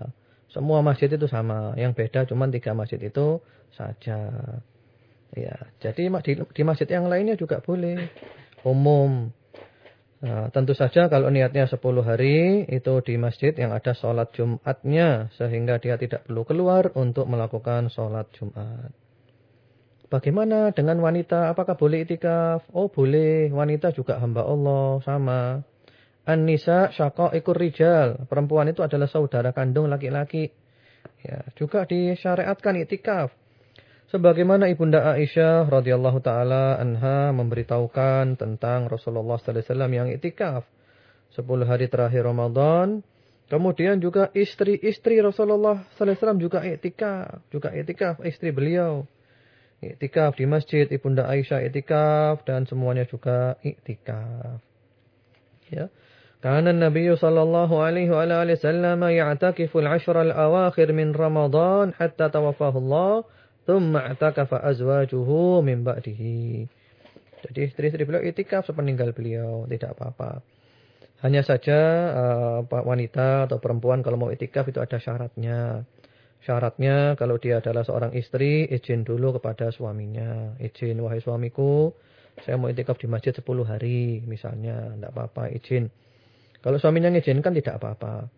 Semua masjid itu sama. Yang beda cuma tiga masjid itu saja. Ya, jadi di, di masjid yang lainnya juga boleh. Umum. Nah, tentu saja kalau niatnya 10 hari itu di masjid yang ada sholat Jumatnya. Sehingga dia tidak perlu keluar untuk melakukan sholat Jumat. Bagaimana dengan wanita? Apakah boleh itikaf? Oh boleh. Wanita juga hamba Allah. Sama. An-nisa ikur rijal. Perempuan itu adalah saudara kandung laki-laki. Ya, juga disyariatkan itikaf sebagaimana Ibunda Aisyah radhiyallahu taala anha memberitahukan tentang Rasulullah sallallahu alaihi wasallam yang itikaf 10 hari terakhir Ramadan. Kemudian juga istri-istri Rasulullah sallallahu alaihi wasallam juga itikaf, juga itikaf istri beliau. Itikaf di masjid Ibunda Aisyah itikaf dan semuanya juga itikaf. Ya. Karena Nabi sallallahu alaihi wa alihi wasallam ya'takiful al-'ashr al-awakhir min Ramadan hatta tawaffahu Allah Tsumma atakafa azwajuhu min ba'dihi. Jadi istri-istri beliau itikaf sepeninggal beliau, tidak apa-apa. Hanya saja uh, wanita atau perempuan kalau mau itikaf itu ada syaratnya. Syaratnya kalau dia adalah seorang istri, izin dulu kepada suaminya. Izin, wahai suamiku, saya mau itikaf di masjid 10 hari misalnya, tidak apa-apa, izin. Kalau suaminya mengizinkan tidak apa-apa.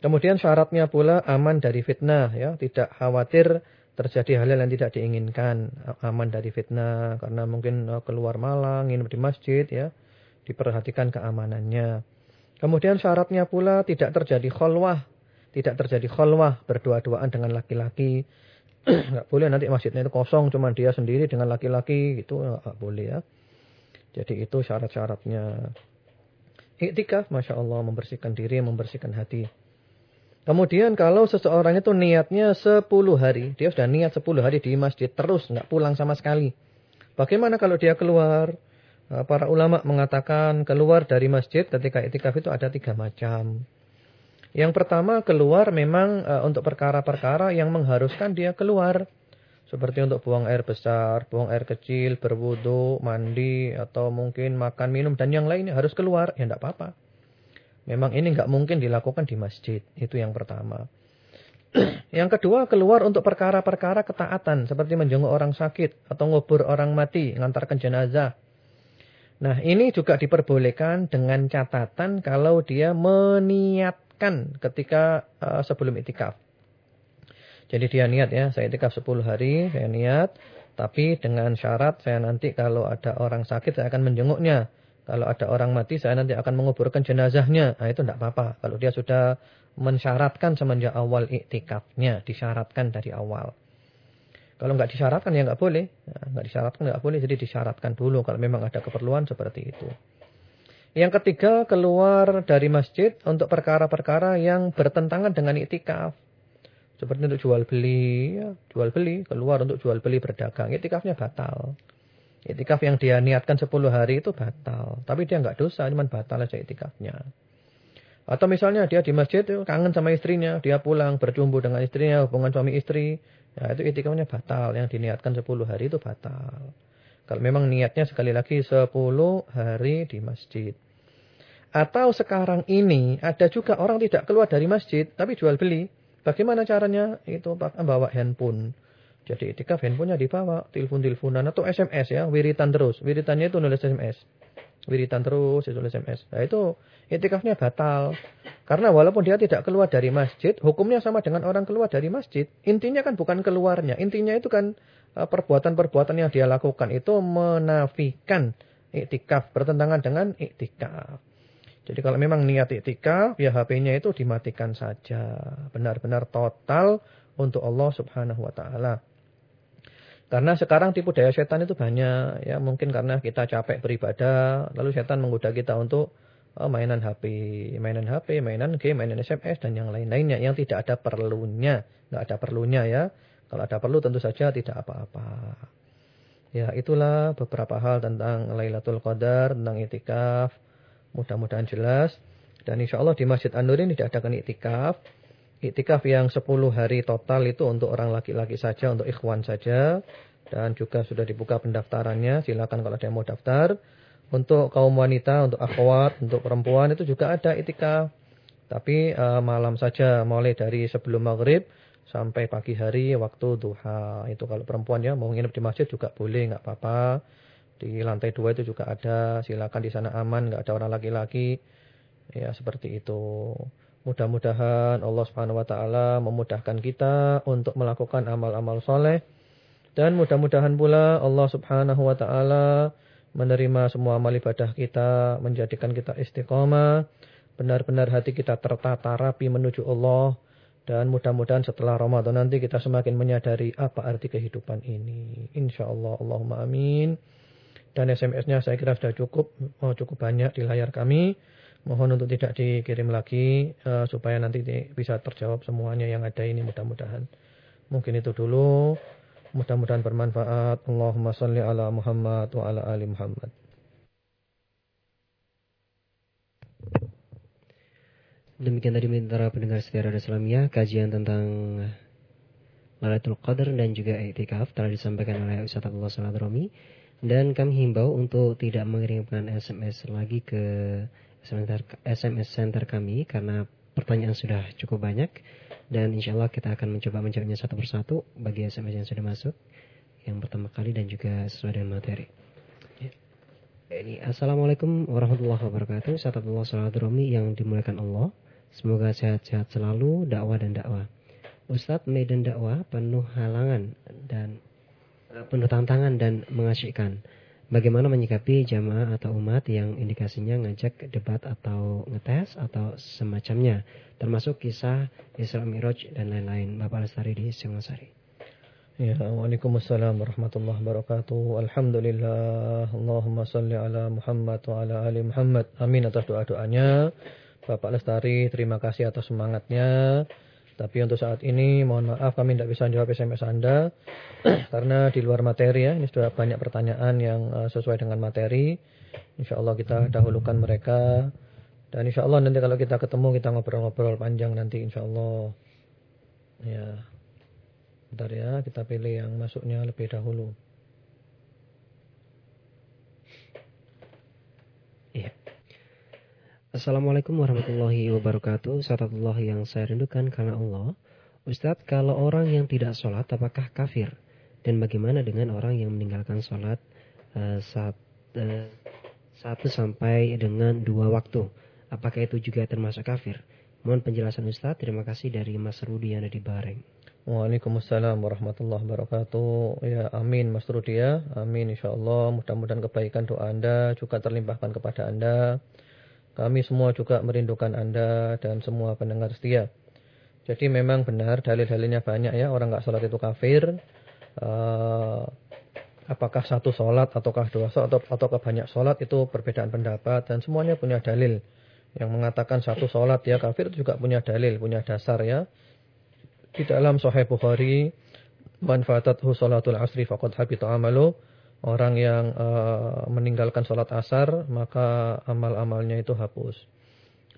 Kemudian syaratnya pula aman dari fitnah ya, tidak khawatir terjadi hal-hal yang tidak diinginkan, aman dari fitnah karena mungkin eh, keluar malang, ingin di masjid ya, diperhatikan keamanannya. Kemudian syaratnya pula tidak terjadi kholwah, tidak terjadi kholwah berdua-duaan dengan laki-laki. Enggak boleh nanti masjidnya itu kosong cuma dia sendiri dengan laki-laki itu enggak boleh ya. Jadi itu syarat-syaratnya. Iktikaf, Masya Allah, membersihkan diri, membersihkan hati. Kemudian kalau seseorang itu niatnya 10 hari, dia sudah niat 10 hari di masjid terus, nggak pulang sama sekali. Bagaimana kalau dia keluar? Nah, para ulama mengatakan keluar dari masjid ketika itikaf itu ada tiga macam. Yang pertama keluar memang uh, untuk perkara-perkara yang mengharuskan dia keluar. Seperti untuk buang air besar, buang air kecil, berwudu, mandi, atau mungkin makan, minum, dan yang lainnya harus keluar. Ya tidak apa-apa. Memang ini nggak mungkin dilakukan di masjid. Itu yang pertama. yang kedua, keluar untuk perkara-perkara ketaatan. Seperti menjenguk orang sakit, atau ngubur orang mati, mengantarkan jenazah. Nah ini juga diperbolehkan dengan catatan kalau dia meniatkan ketika uh, sebelum itikaf. Jadi dia niat ya, saya itikaf 10 hari, saya niat. Tapi dengan syarat saya nanti kalau ada orang sakit saya akan menjenguknya. Kalau ada orang mati saya nanti akan menguburkan jenazahnya. Nah itu tidak apa-apa. Kalau dia sudah mensyaratkan semenjak awal iktikafnya. Disyaratkan dari awal. Kalau nggak disyaratkan ya nggak boleh. Nah, nggak disyaratkan nggak boleh. Jadi disyaratkan dulu kalau memang ada keperluan seperti itu. Yang ketiga keluar dari masjid untuk perkara-perkara yang bertentangan dengan iktikaf. Seperti untuk jual beli, ya, jual beli, keluar untuk jual beli berdagang. Itikafnya batal. Itikaf yang dia niatkan 10 hari itu batal. Tapi dia nggak dosa, cuma batal aja itikafnya. Atau misalnya dia di masjid kangen sama istrinya, dia pulang berjumpa dengan istrinya, hubungan suami istri. Ya itu itikafnya batal, yang diniatkan 10 hari itu batal. Kalau memang niatnya sekali lagi 10 hari di masjid. Atau sekarang ini ada juga orang tidak keluar dari masjid, tapi jual beli. Bagaimana caranya? Itu bawa handphone. Jadi itikaf handphonenya dibawa, telepon-teleponan atau SMS ya, wiritan terus. Wiritannya itu nulis SMS. Wiritan terus itu nulis SMS. Nah itu itikafnya batal. Karena walaupun dia tidak keluar dari masjid, hukumnya sama dengan orang keluar dari masjid. Intinya kan bukan keluarnya. Intinya itu kan e, perbuatan-perbuatan yang dia lakukan itu menafikan iktikaf, bertentangan dengan iktikaf. Jadi kalau memang niat iktikaf, ya HP-nya itu dimatikan saja. Benar-benar total untuk Allah Subhanahu wa taala. Karena sekarang tipu daya setan itu banyak. Ya mungkin karena kita capek beribadah. Lalu setan menggoda kita untuk oh, mainan HP. Mainan HP, mainan game, mainan SMS dan yang lain-lainnya. Yang tidak ada perlunya. Nggak ada perlunya ya. Kalau ada perlu tentu saja tidak apa-apa. Ya itulah beberapa hal tentang Lailatul Qadar, tentang itikaf. Mudah-mudahan jelas. Dan insya Allah di Masjid An-Nur ini tidak ada itikaf. Iktikaf yang 10 hari total itu untuk orang laki-laki saja, untuk ikhwan saja. Dan juga sudah dibuka pendaftarannya, silakan kalau ada yang mau daftar. Untuk kaum wanita, untuk akhwat, untuk perempuan itu juga ada iktikaf. Tapi uh, malam saja, mulai dari sebelum maghrib sampai pagi hari waktu duha. Itu kalau perempuan ya mau nginep di masjid juga boleh, nggak apa-apa. Di lantai dua itu juga ada, silakan di sana aman, nggak ada orang laki-laki. Ya seperti itu. Mudah-mudahan Allah Subhanahu wa taala memudahkan kita untuk melakukan amal-amal soleh dan mudah-mudahan pula Allah Subhanahu wa taala menerima semua amal ibadah kita, menjadikan kita istiqamah, benar-benar hati kita tertata rapi menuju Allah dan mudah-mudahan setelah Ramadan nanti kita semakin menyadari apa arti kehidupan ini. Insyaallah Allahumma amin. Dan SMS-nya saya kira sudah cukup, oh, cukup banyak di layar kami. Mohon untuk tidak dikirim lagi uh, supaya nanti bisa terjawab semuanya yang ada ini mudah-mudahan. Mungkin itu dulu. Mudah-mudahan bermanfaat. Allahumma salli ala Muhammad wa ala ali Muhammad. Demikian tadi para pendengar setia Radio Islamia kajian tentang Lailatul Qadar dan juga i'tikaf telah disampaikan oleh Ustaz Abdullah Salat Romi dan kami himbau untuk tidak mengirimkan SMS lagi ke SMS center kami karena pertanyaan sudah cukup banyak dan insya Allah kita akan mencoba menjawabnya satu persatu bagi SMS yang sudah masuk yang pertama kali dan juga sesuai dengan materi. Ya. Ini Assalamualaikum warahmatullahi wabarakatuh. Abdullah Salat Romi yang dimuliakan Allah. Semoga sehat-sehat selalu dakwah dan dakwah. Ustadz medan dakwah penuh halangan dan eh, penuh tantangan dan mengasyikkan. Bagaimana menyikapi jamaah atau umat yang indikasinya ngajak debat atau ngetes atau semacamnya, termasuk kisah Isra Miraj dan lain-lain. Bapak Lestari di Singosari. Ya, Waalaikumsalam warahmatullahi wabarakatuh. Alhamdulillah. Allahumma salli ala Muhammad wa ala ali Muhammad. Amin atas doa-doanya. Bapak Lestari, terima kasih atas semangatnya. Tapi untuk saat ini mohon maaf kami tidak bisa jawab SMS Anda karena di luar materi ya. Ini sudah banyak pertanyaan yang uh, sesuai dengan materi. Insya Allah kita dahulukan mereka dan insya Allah nanti kalau kita ketemu kita ngobrol-ngobrol panjang nanti insya Allah. Ya, bentar ya kita pilih yang masuknya lebih dahulu. Assalamualaikum warahmatullahi wabarakatuh Ustazullah yang saya rindukan karena Allah Ustadz, kalau orang yang tidak sholat apakah kafir? Dan bagaimana dengan orang yang meninggalkan sholat uh, saat, uh, satu sampai dengan dua waktu? Apakah itu juga termasuk kafir? Mohon penjelasan Ustadz. Terima kasih dari Mas Rudi yang ada di Bareng. Waalaikumsalam warahmatullahi wabarakatuh. Ya, amin Mas Rudi ya. Amin insyaallah. Mudah-mudahan kebaikan doa Anda juga terlimpahkan kepada Anda. Kami semua juga merindukan Anda dan semua pendengar setia. Jadi memang benar dalil-dalilnya banyak ya. Orang nggak sholat itu kafir. Uh, apakah satu sholat ataukah dua sholat atau ataukah banyak sholat itu perbedaan pendapat. Dan semuanya punya dalil. Yang mengatakan satu sholat ya kafir itu juga punya dalil, punya dasar ya. Di dalam Sahih Bukhari. Manfaatathu sholatul asri faqad habita amalu orang yang uh, meninggalkan sholat asar, maka amal-amalnya itu hapus.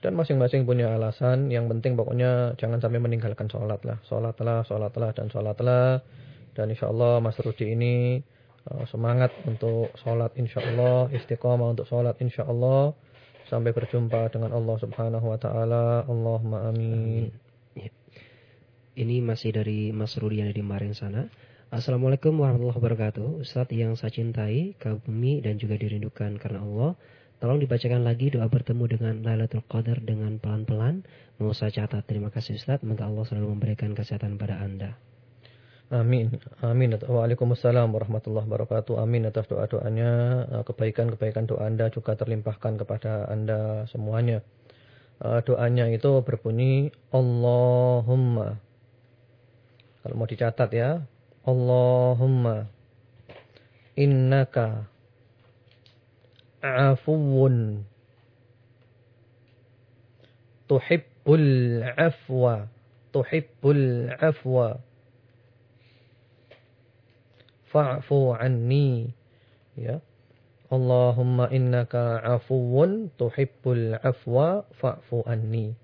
Dan masing-masing punya alasan, yang penting pokoknya jangan sampai meninggalkan sholat lah. Sholatlah, sholatlah, dan sholatlah. Dan insya Allah Mas Rudi ini uh, semangat untuk sholat insya Allah, istiqomah untuk sholat insya Allah. Sampai berjumpa dengan Allah subhanahu wa ta'ala. Allahumma amin. amin. Ya. ini masih dari Mas Rudi yang di Maring sana. Assalamualaikum warahmatullahi wabarakatuh. Ustadz yang saya cintai, kagumi dan juga dirindukan karena Allah. Tolong dibacakan lagi doa bertemu dengan Lailatul Qadar dengan pelan-pelan. Mau saya catat. Terima kasih Ustadz. Semoga Allah selalu memberikan kesehatan pada Anda. Amin. Amin. Waalaikumsalam warahmatullahi wabarakatuh. Amin atas doa-doanya. Kebaikan-kebaikan doa Anda juga terlimpahkan kepada Anda semuanya. Doanya itu berbunyi Allahumma. Kalau mau dicatat ya. Allahumma. Innaka afuwun tuhibbul afwa tuhibbul afwa fa'fu anni ya Allahumma innaka afuwun tuhibbul afwa fa'fu anni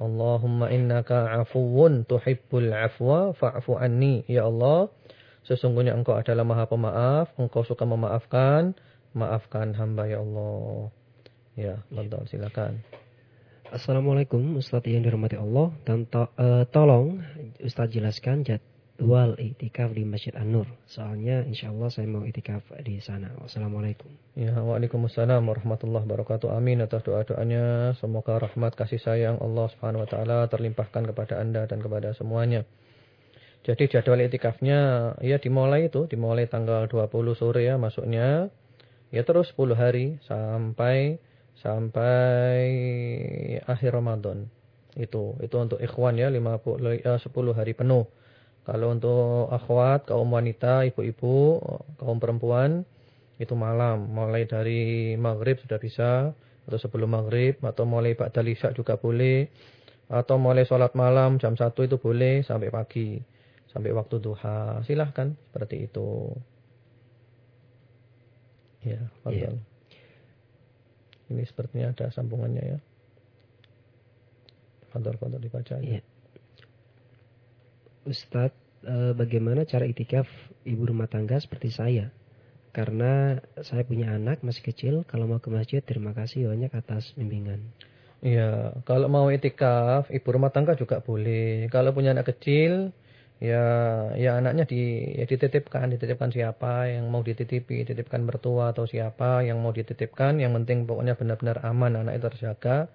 Allahumma innaka afuwun tuhibbul afwa fa'fu anni ya Allah sesungguhnya engkau adalah maha pemaaf engkau suka memaafkan maafkan hamba ya Allah. Ya, betul silakan. Assalamualaikum Ustaz yang dirahmati Allah dan to uh, tolong Ustaz jelaskan jadwal itikaf di Masjid An-Nur. Soalnya insya Allah saya mau itikaf di sana. Wassalamualaikum. Ya, waalaikumsalam warahmatullahi wabarakatuh. Amin atas doa-doanya. Semoga rahmat kasih sayang Allah Subhanahu wa taala terlimpahkan kepada Anda dan kepada semuanya. Jadi jadwal itikafnya ya dimulai itu, dimulai tanggal 20 sore ya masuknya Ya terus 10 hari sampai sampai akhir Ramadan. Itu itu untuk ikhwan ya 50 ya, 10 hari penuh. Kalau untuk akhwat, kaum wanita, ibu-ibu, kaum perempuan itu malam, mulai dari maghrib sudah bisa atau sebelum maghrib atau mulai ba'dal isya juga boleh atau mulai sholat malam jam 1 itu boleh sampai pagi sampai waktu duha silahkan seperti itu Ya, Ya. Ini sepertinya ada sambungannya ya. Fadal-fadal dibaca ya. Ustadz, eh, bagaimana cara itikaf ibu rumah tangga seperti saya? Karena saya punya anak masih kecil, kalau mau ke masjid terima kasih banyak atas bimbingan. Iya, kalau mau itikaf ibu rumah tangga juga boleh. Kalau punya anak kecil, ya ya anaknya di ya dititipkan dititipkan siapa yang mau dititipi dititipkan mertua atau siapa yang mau dititipkan yang penting pokoknya benar-benar aman anak itu terjaga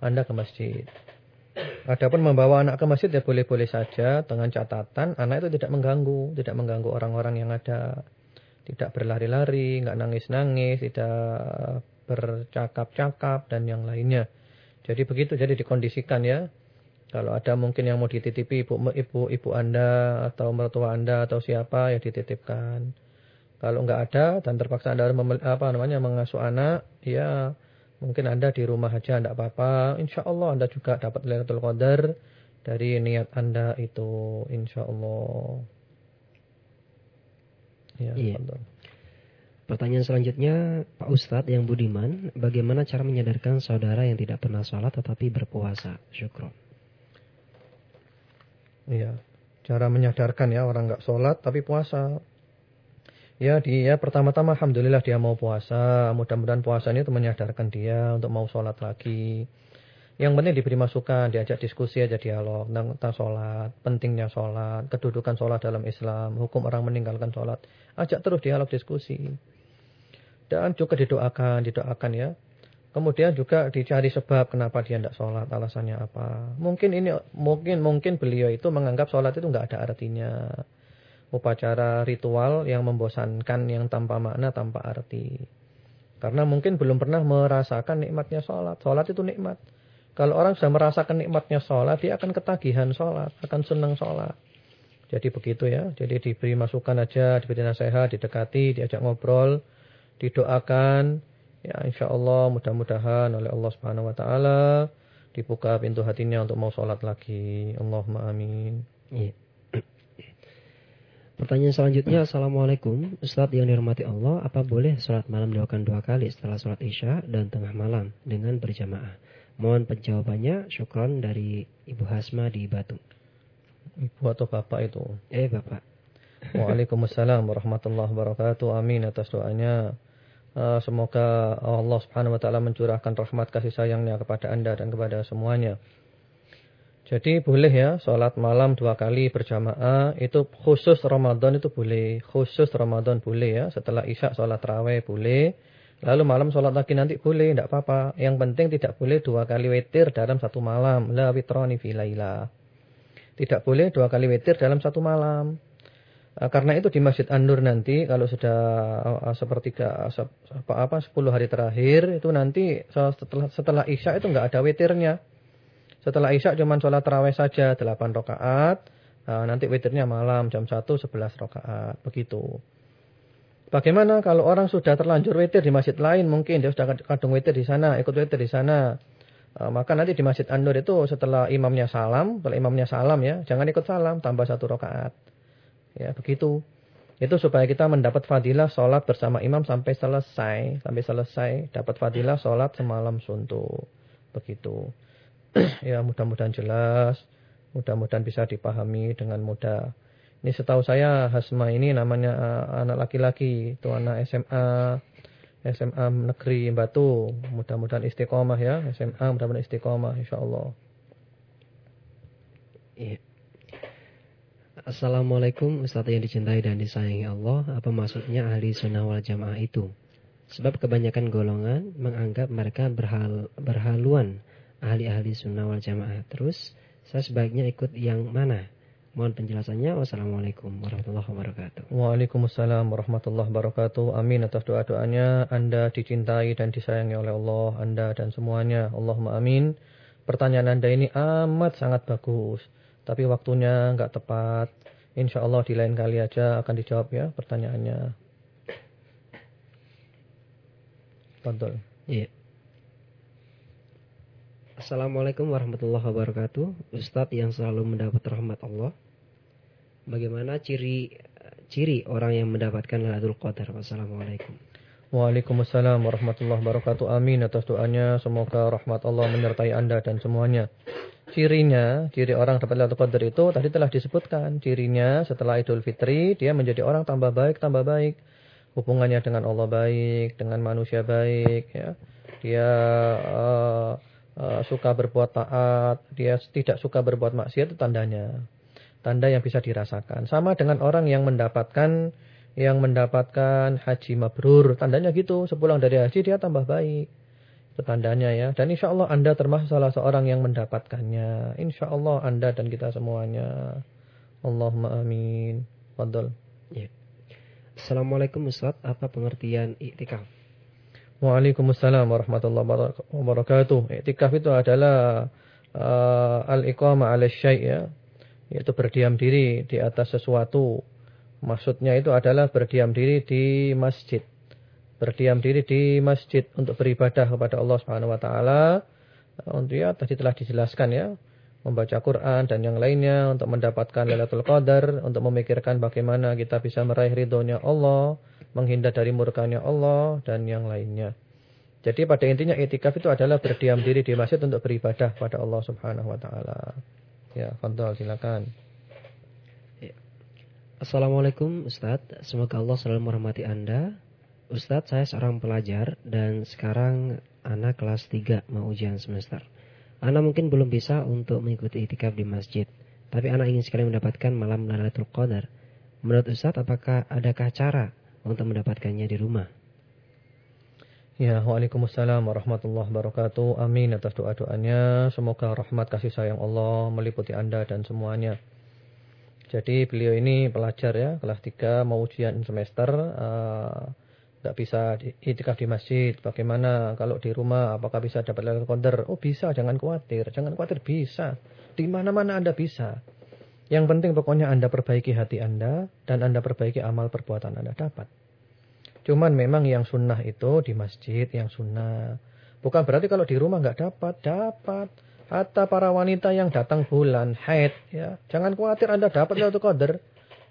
anda ke masjid Adapun membawa anak ke masjid ya boleh-boleh saja dengan catatan anak itu tidak mengganggu tidak mengganggu orang-orang yang ada. Tidak berlari-lari nggak nangis-nangis tidak bercakap-cakap dan yang lainnya. Jadi begitu jadi dikondisikan ya. Kalau ada mungkin yang mau dititipi ibu ibu ibu Anda atau mertua Anda atau siapa ya dititipkan. Kalau enggak ada dan terpaksa Anda apa namanya mengasuh anak, ya mungkin Anda di rumah aja enggak apa-apa. Insya Allah Anda juga dapat Lailatul Qadar dari niat Anda itu insya Allah. Ya, iya. Pertanyaan selanjutnya, Pak Ustadz yang budiman, bagaimana cara menyadarkan saudara yang tidak pernah sholat tetapi berpuasa? Syukron. Iya. Cara menyadarkan ya orang nggak sholat tapi puasa. Ya dia pertama-tama alhamdulillah dia mau puasa. Mudah-mudahan puasanya itu menyadarkan dia untuk mau sholat lagi. Yang penting diberi masukan, diajak diskusi aja dialog tentang sholat, pentingnya sholat, kedudukan sholat dalam Islam, hukum orang meninggalkan sholat. Ajak terus dialog diskusi. Dan juga didoakan, didoakan ya. Kemudian juga dicari sebab kenapa dia tidak sholat, alasannya apa. Mungkin ini, mungkin mungkin beliau itu menganggap sholat itu nggak ada artinya. Upacara ritual yang membosankan, yang tanpa makna, tanpa arti. Karena mungkin belum pernah merasakan nikmatnya sholat. Sholat itu nikmat. Kalau orang sudah merasakan nikmatnya sholat, dia akan ketagihan sholat, akan senang sholat. Jadi begitu ya. Jadi diberi masukan aja, diberi nasihat, didekati, diajak ngobrol, didoakan Ya insya Allah mudah-mudahan oleh Allah Subhanahu Wa Taala dibuka pintu hatinya untuk mau sholat lagi. Allahumma amin. Ya. Pertanyaan selanjutnya, Assalamualaikum. Ustadz yang dihormati Allah, apa boleh sholat malam dilakukan dua kali setelah sholat isya dan tengah malam dengan berjamaah? Mohon penjawabannya, syukron dari Ibu Hasma di Batu. Ibu atau bapak itu? Eh, bapak. Waalaikumsalam warahmatullahi wabarakatuh. Amin atas doanya. Eh, semoga Allah Subhanahu wa taala mencurahkan rahmat kasih sayangnya kepada Anda dan kepada semuanya. Jadi boleh ya sholat malam dua kali berjamaah itu khusus Ramadan itu boleh. Khusus Ramadan boleh ya. Setelah isya sholat raweh boleh. Lalu malam sholat lagi nanti boleh, tidak apa-apa. Yang penting tidak boleh dua kali witir dalam satu malam. La witroni filaila. Tidak boleh dua kali witir dalam satu malam. Eh, karena itu di Masjid An-Nur nanti kalau sudah uh, sepertiga apa apa 10 hari terakhir itu nanti setelah setelah Isya itu enggak ada witirnya. Setelah Isya cuma sholat tarawih saja 8 rakaat. Uh, nanti witirnya malam jam 1 11 rakaat begitu. Bagaimana kalau orang sudah terlanjur witir di masjid lain mungkin dia sudah kadung witir di sana, ikut witir di sana. Uh, maka nanti di Masjid An-Nur itu setelah imamnya salam, kalau imamnya salam ya, jangan ikut salam tambah satu rakaat. Ya, begitu. Itu supaya kita mendapat fadilah sholat bersama imam sampai selesai. Sampai selesai dapat fadilah sholat semalam suntuk. Begitu. ya mudah-mudahan jelas. Mudah-mudahan bisa dipahami dengan mudah. Ini setahu saya Hasma ini namanya uh, anak laki-laki. Itu anak SMA. SMA Negeri Batu. Mudah-mudahan istiqomah ya. SMA mudah-mudahan istiqomah insyaAllah. Iya. Assalamualaikum Ustaz yang dicintai dan disayangi Allah Apa maksudnya ahli sunnah wal jamaah itu? Sebab kebanyakan golongan menganggap mereka berhal, berhaluan ahli-ahli sunnah wal jamaah Terus saya sebaiknya ikut yang mana? Mohon penjelasannya Wassalamualaikum warahmatullahi wabarakatuh Waalaikumsalam warahmatullahi wabarakatuh Amin atas doa-doanya Anda dicintai dan disayangi oleh Allah Anda dan semuanya Allahumma amin Pertanyaan Anda ini amat sangat bagus tapi waktunya nggak tepat. Insya Allah di lain kali aja akan dijawab ya pertanyaannya. Tonton. Iya. Assalamualaikum warahmatullahi wabarakatuh. Ustadz yang selalu mendapat rahmat Allah. Bagaimana ciri ciri orang yang mendapatkan Lailatul Qadar? Wassalamualaikum. Waalaikumsalam warahmatullahi wabarakatuh. Amin atas doanya. Semoga rahmat Allah menyertai Anda dan semuanya. Cirinya, ciri orang dapat Lailatul Qadar itu tadi telah disebutkan. Cirinya setelah Idul Fitri dia menjadi orang tambah baik, tambah baik. Hubungannya dengan Allah baik, dengan manusia baik ya. Dia uh, uh, suka berbuat taat, dia tidak suka berbuat maksiat itu tandanya. Tanda yang bisa dirasakan. Sama dengan orang yang mendapatkan yang mendapatkan haji mabrur, tandanya gitu, sepulang dari haji dia tambah baik petandanya ya. Dan insya Allah Anda termasuk salah seorang yang mendapatkannya. Insya Allah Anda dan kita semuanya. Allahumma amin. Fadol. Ya. Assalamualaikum Ustaz, apa pengertian iktikaf? Waalaikumsalam warahmatullahi wabarakatuh. Iktikaf itu adalah uh, al-iqamah ala syai' ya. Yaitu berdiam diri di atas sesuatu. Maksudnya itu adalah berdiam diri di masjid berdiam diri di masjid untuk beribadah kepada Allah Subhanahu wa taala. Untuk ya tadi telah dijelaskan ya, membaca Quran dan yang lainnya untuk mendapatkan Lailatul Qadar, untuk memikirkan bagaimana kita bisa meraih ridhonya Allah, menghindar dari murkanya Allah dan yang lainnya. Jadi pada intinya itikaf itu adalah berdiam diri di masjid untuk beribadah pada Allah Subhanahu wa taala. Ya, fadhal silakan. Ya. Assalamualaikum Ustaz, semoga Allah selalu merahmati Anda Ustadz, saya seorang pelajar dan sekarang anak kelas 3 mau ujian semester. Anak mungkin belum bisa untuk mengikuti itikaf di masjid, tapi anak ingin sekali mendapatkan malam Lailatul Qadar. Menurut Ustadz, apakah adakah cara untuk mendapatkannya di rumah? Ya, Waalaikumsalam warahmatullahi wabarakatuh. Amin atas doa-doanya. Semoga rahmat kasih sayang Allah meliputi Anda dan semuanya. Jadi beliau ini pelajar ya, kelas 3 mau ujian semester. Uh, tidak bisa itikaf di masjid. Bagaimana kalau di rumah? Apakah bisa dapat Lailatul Qadar? Oh bisa, jangan khawatir. Jangan khawatir, bisa. Di mana-mana Anda bisa. Yang penting pokoknya Anda perbaiki hati Anda. Dan Anda perbaiki amal perbuatan Anda dapat. Cuman memang yang sunnah itu di masjid yang sunnah. Bukan berarti kalau di rumah nggak dapat. Dapat. Hatta para wanita yang datang bulan, haid. ya Jangan khawatir Anda dapat Lailatul Qadar.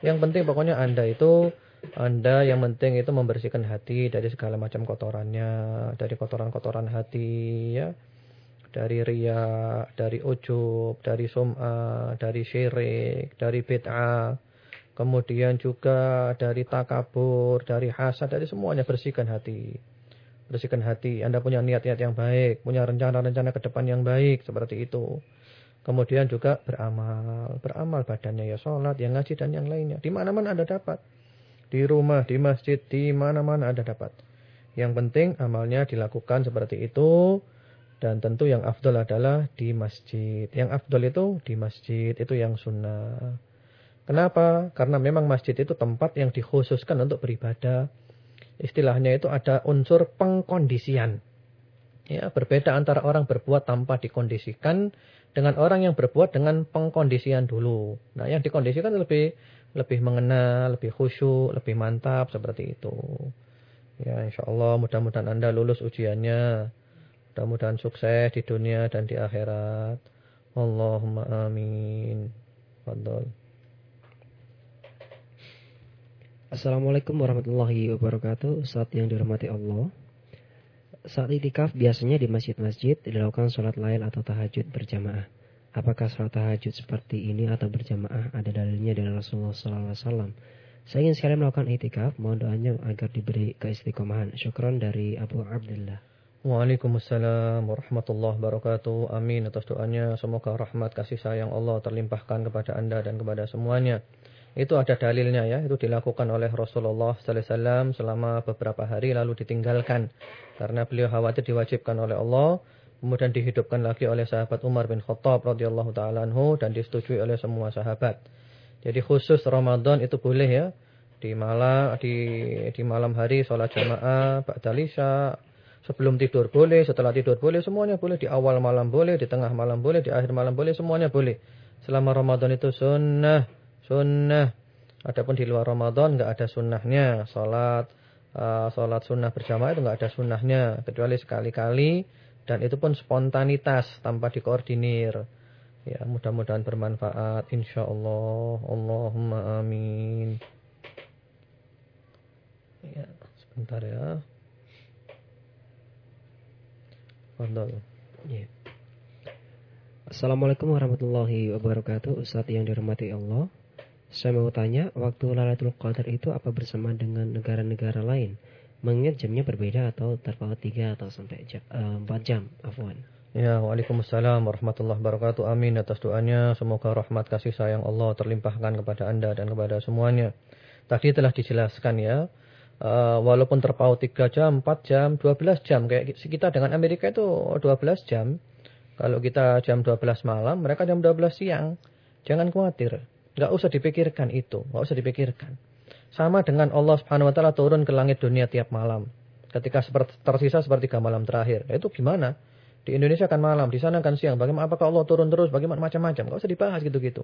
Yang penting pokoknya Anda itu anda yang penting itu membersihkan hati dari segala macam kotorannya, dari kotoran-kotoran hati ya. Dari ria, dari ujub, dari sum'ah, dari syirik, dari bid'ah. Kemudian juga dari takabur, dari hasad, dari semuanya bersihkan hati. Bersihkan hati. Anda punya niat-niat yang baik, punya rencana-rencana ke depan yang baik seperti itu. Kemudian juga beramal. Beramal badannya ya sholat, yang ngaji dan yang lainnya. Di mana-mana Anda dapat. Di rumah, di masjid, di mana-mana Anda dapat. Yang penting amalnya dilakukan seperti itu. Dan tentu yang afdol adalah di masjid. Yang afdol itu di masjid, itu yang sunnah. Kenapa? Karena memang masjid itu tempat yang dikhususkan untuk beribadah. Istilahnya itu ada unsur pengkondisian. Ya, berbeda antara orang berbuat tanpa dikondisikan dengan orang yang berbuat dengan pengkondisian dulu. Nah, yang dikondisikan lebih lebih mengenal, lebih khusyuk, lebih mantap seperti itu. Ya, insya Allah mudah-mudahan Anda lulus ujiannya. Mudah-mudahan sukses di dunia dan di akhirat. Allahumma amin. Fadol. Assalamualaikum warahmatullahi wabarakatuh. Saat yang dirahmati Allah. Saat itikaf biasanya di masjid-masjid dilakukan sholat lail atau tahajud berjamaah. Apakah sholat tahajud seperti ini atau berjamaah ada dalilnya dari Rasulullah SAW? Saya ingin sekali melakukan itikaf, mohon doanya agar diberi keistiqomahan. Syukron dari Abu Abdullah. Waalaikumsalam warahmatullahi wabarakatuh. Amin atas doanya. Semoga rahmat kasih sayang Allah terlimpahkan kepada anda dan kepada semuanya. Itu ada dalilnya ya, itu dilakukan oleh Rasulullah sallallahu alaihi wasallam selama beberapa hari lalu ditinggalkan karena beliau khawatir diwajibkan oleh Allah, kemudian dihidupkan lagi oleh sahabat Umar bin Khattab radhiyallahu taala dan disetujui oleh semua sahabat. Jadi khusus Ramadan itu boleh ya, di malam di di malam hari sholat jamaah, isya, sebelum tidur boleh, setelah tidur boleh, semuanya boleh, di awal malam boleh, di tengah malam boleh, di akhir malam boleh, semuanya boleh. Selama Ramadan itu sunnah sunnah. Adapun di luar Ramadan enggak ada sunnahnya. Salat uh, salat sunnah berjamaah itu enggak ada sunnahnya kecuali sekali-kali dan itu pun spontanitas tanpa dikoordinir. Ya, mudah-mudahan bermanfaat insyaallah. Allahumma amin. Ya, sebentar ya. Ya. Assalamualaikum warahmatullahi wabarakatuh. Ustaz yang dirahmati Allah. Saya mau tanya, waktu Lailatul Qadar itu apa bersama dengan negara-negara lain? Mengingat jamnya berbeda atau terpaut 3 atau sampai jam, uh, eh, 4 jam, afwan. Ya, Waalaikumsalam warahmatullahi wabarakatuh. Amin atas doanya. Semoga rahmat kasih sayang Allah terlimpahkan kepada Anda dan kepada semuanya. Tadi telah dijelaskan ya. Uh, walaupun terpaut 3 jam, 4 jam, 12 jam. Kayak kita dengan Amerika itu 12 jam. Kalau kita jam 12 malam, mereka jam 12 siang. Jangan khawatir. Enggak usah dipikirkan itu, enggak usah dipikirkan. Sama dengan Allah Subhanahu wa taala turun ke langit dunia tiap malam. Ketika seperti, tersisa sepertiga malam terakhir. Nah, itu gimana? Di Indonesia kan malam, di sana kan siang. Bagaimana apakah Allah turun terus? Bagaimana macam-macam? Enggak usah dibahas gitu-gitu.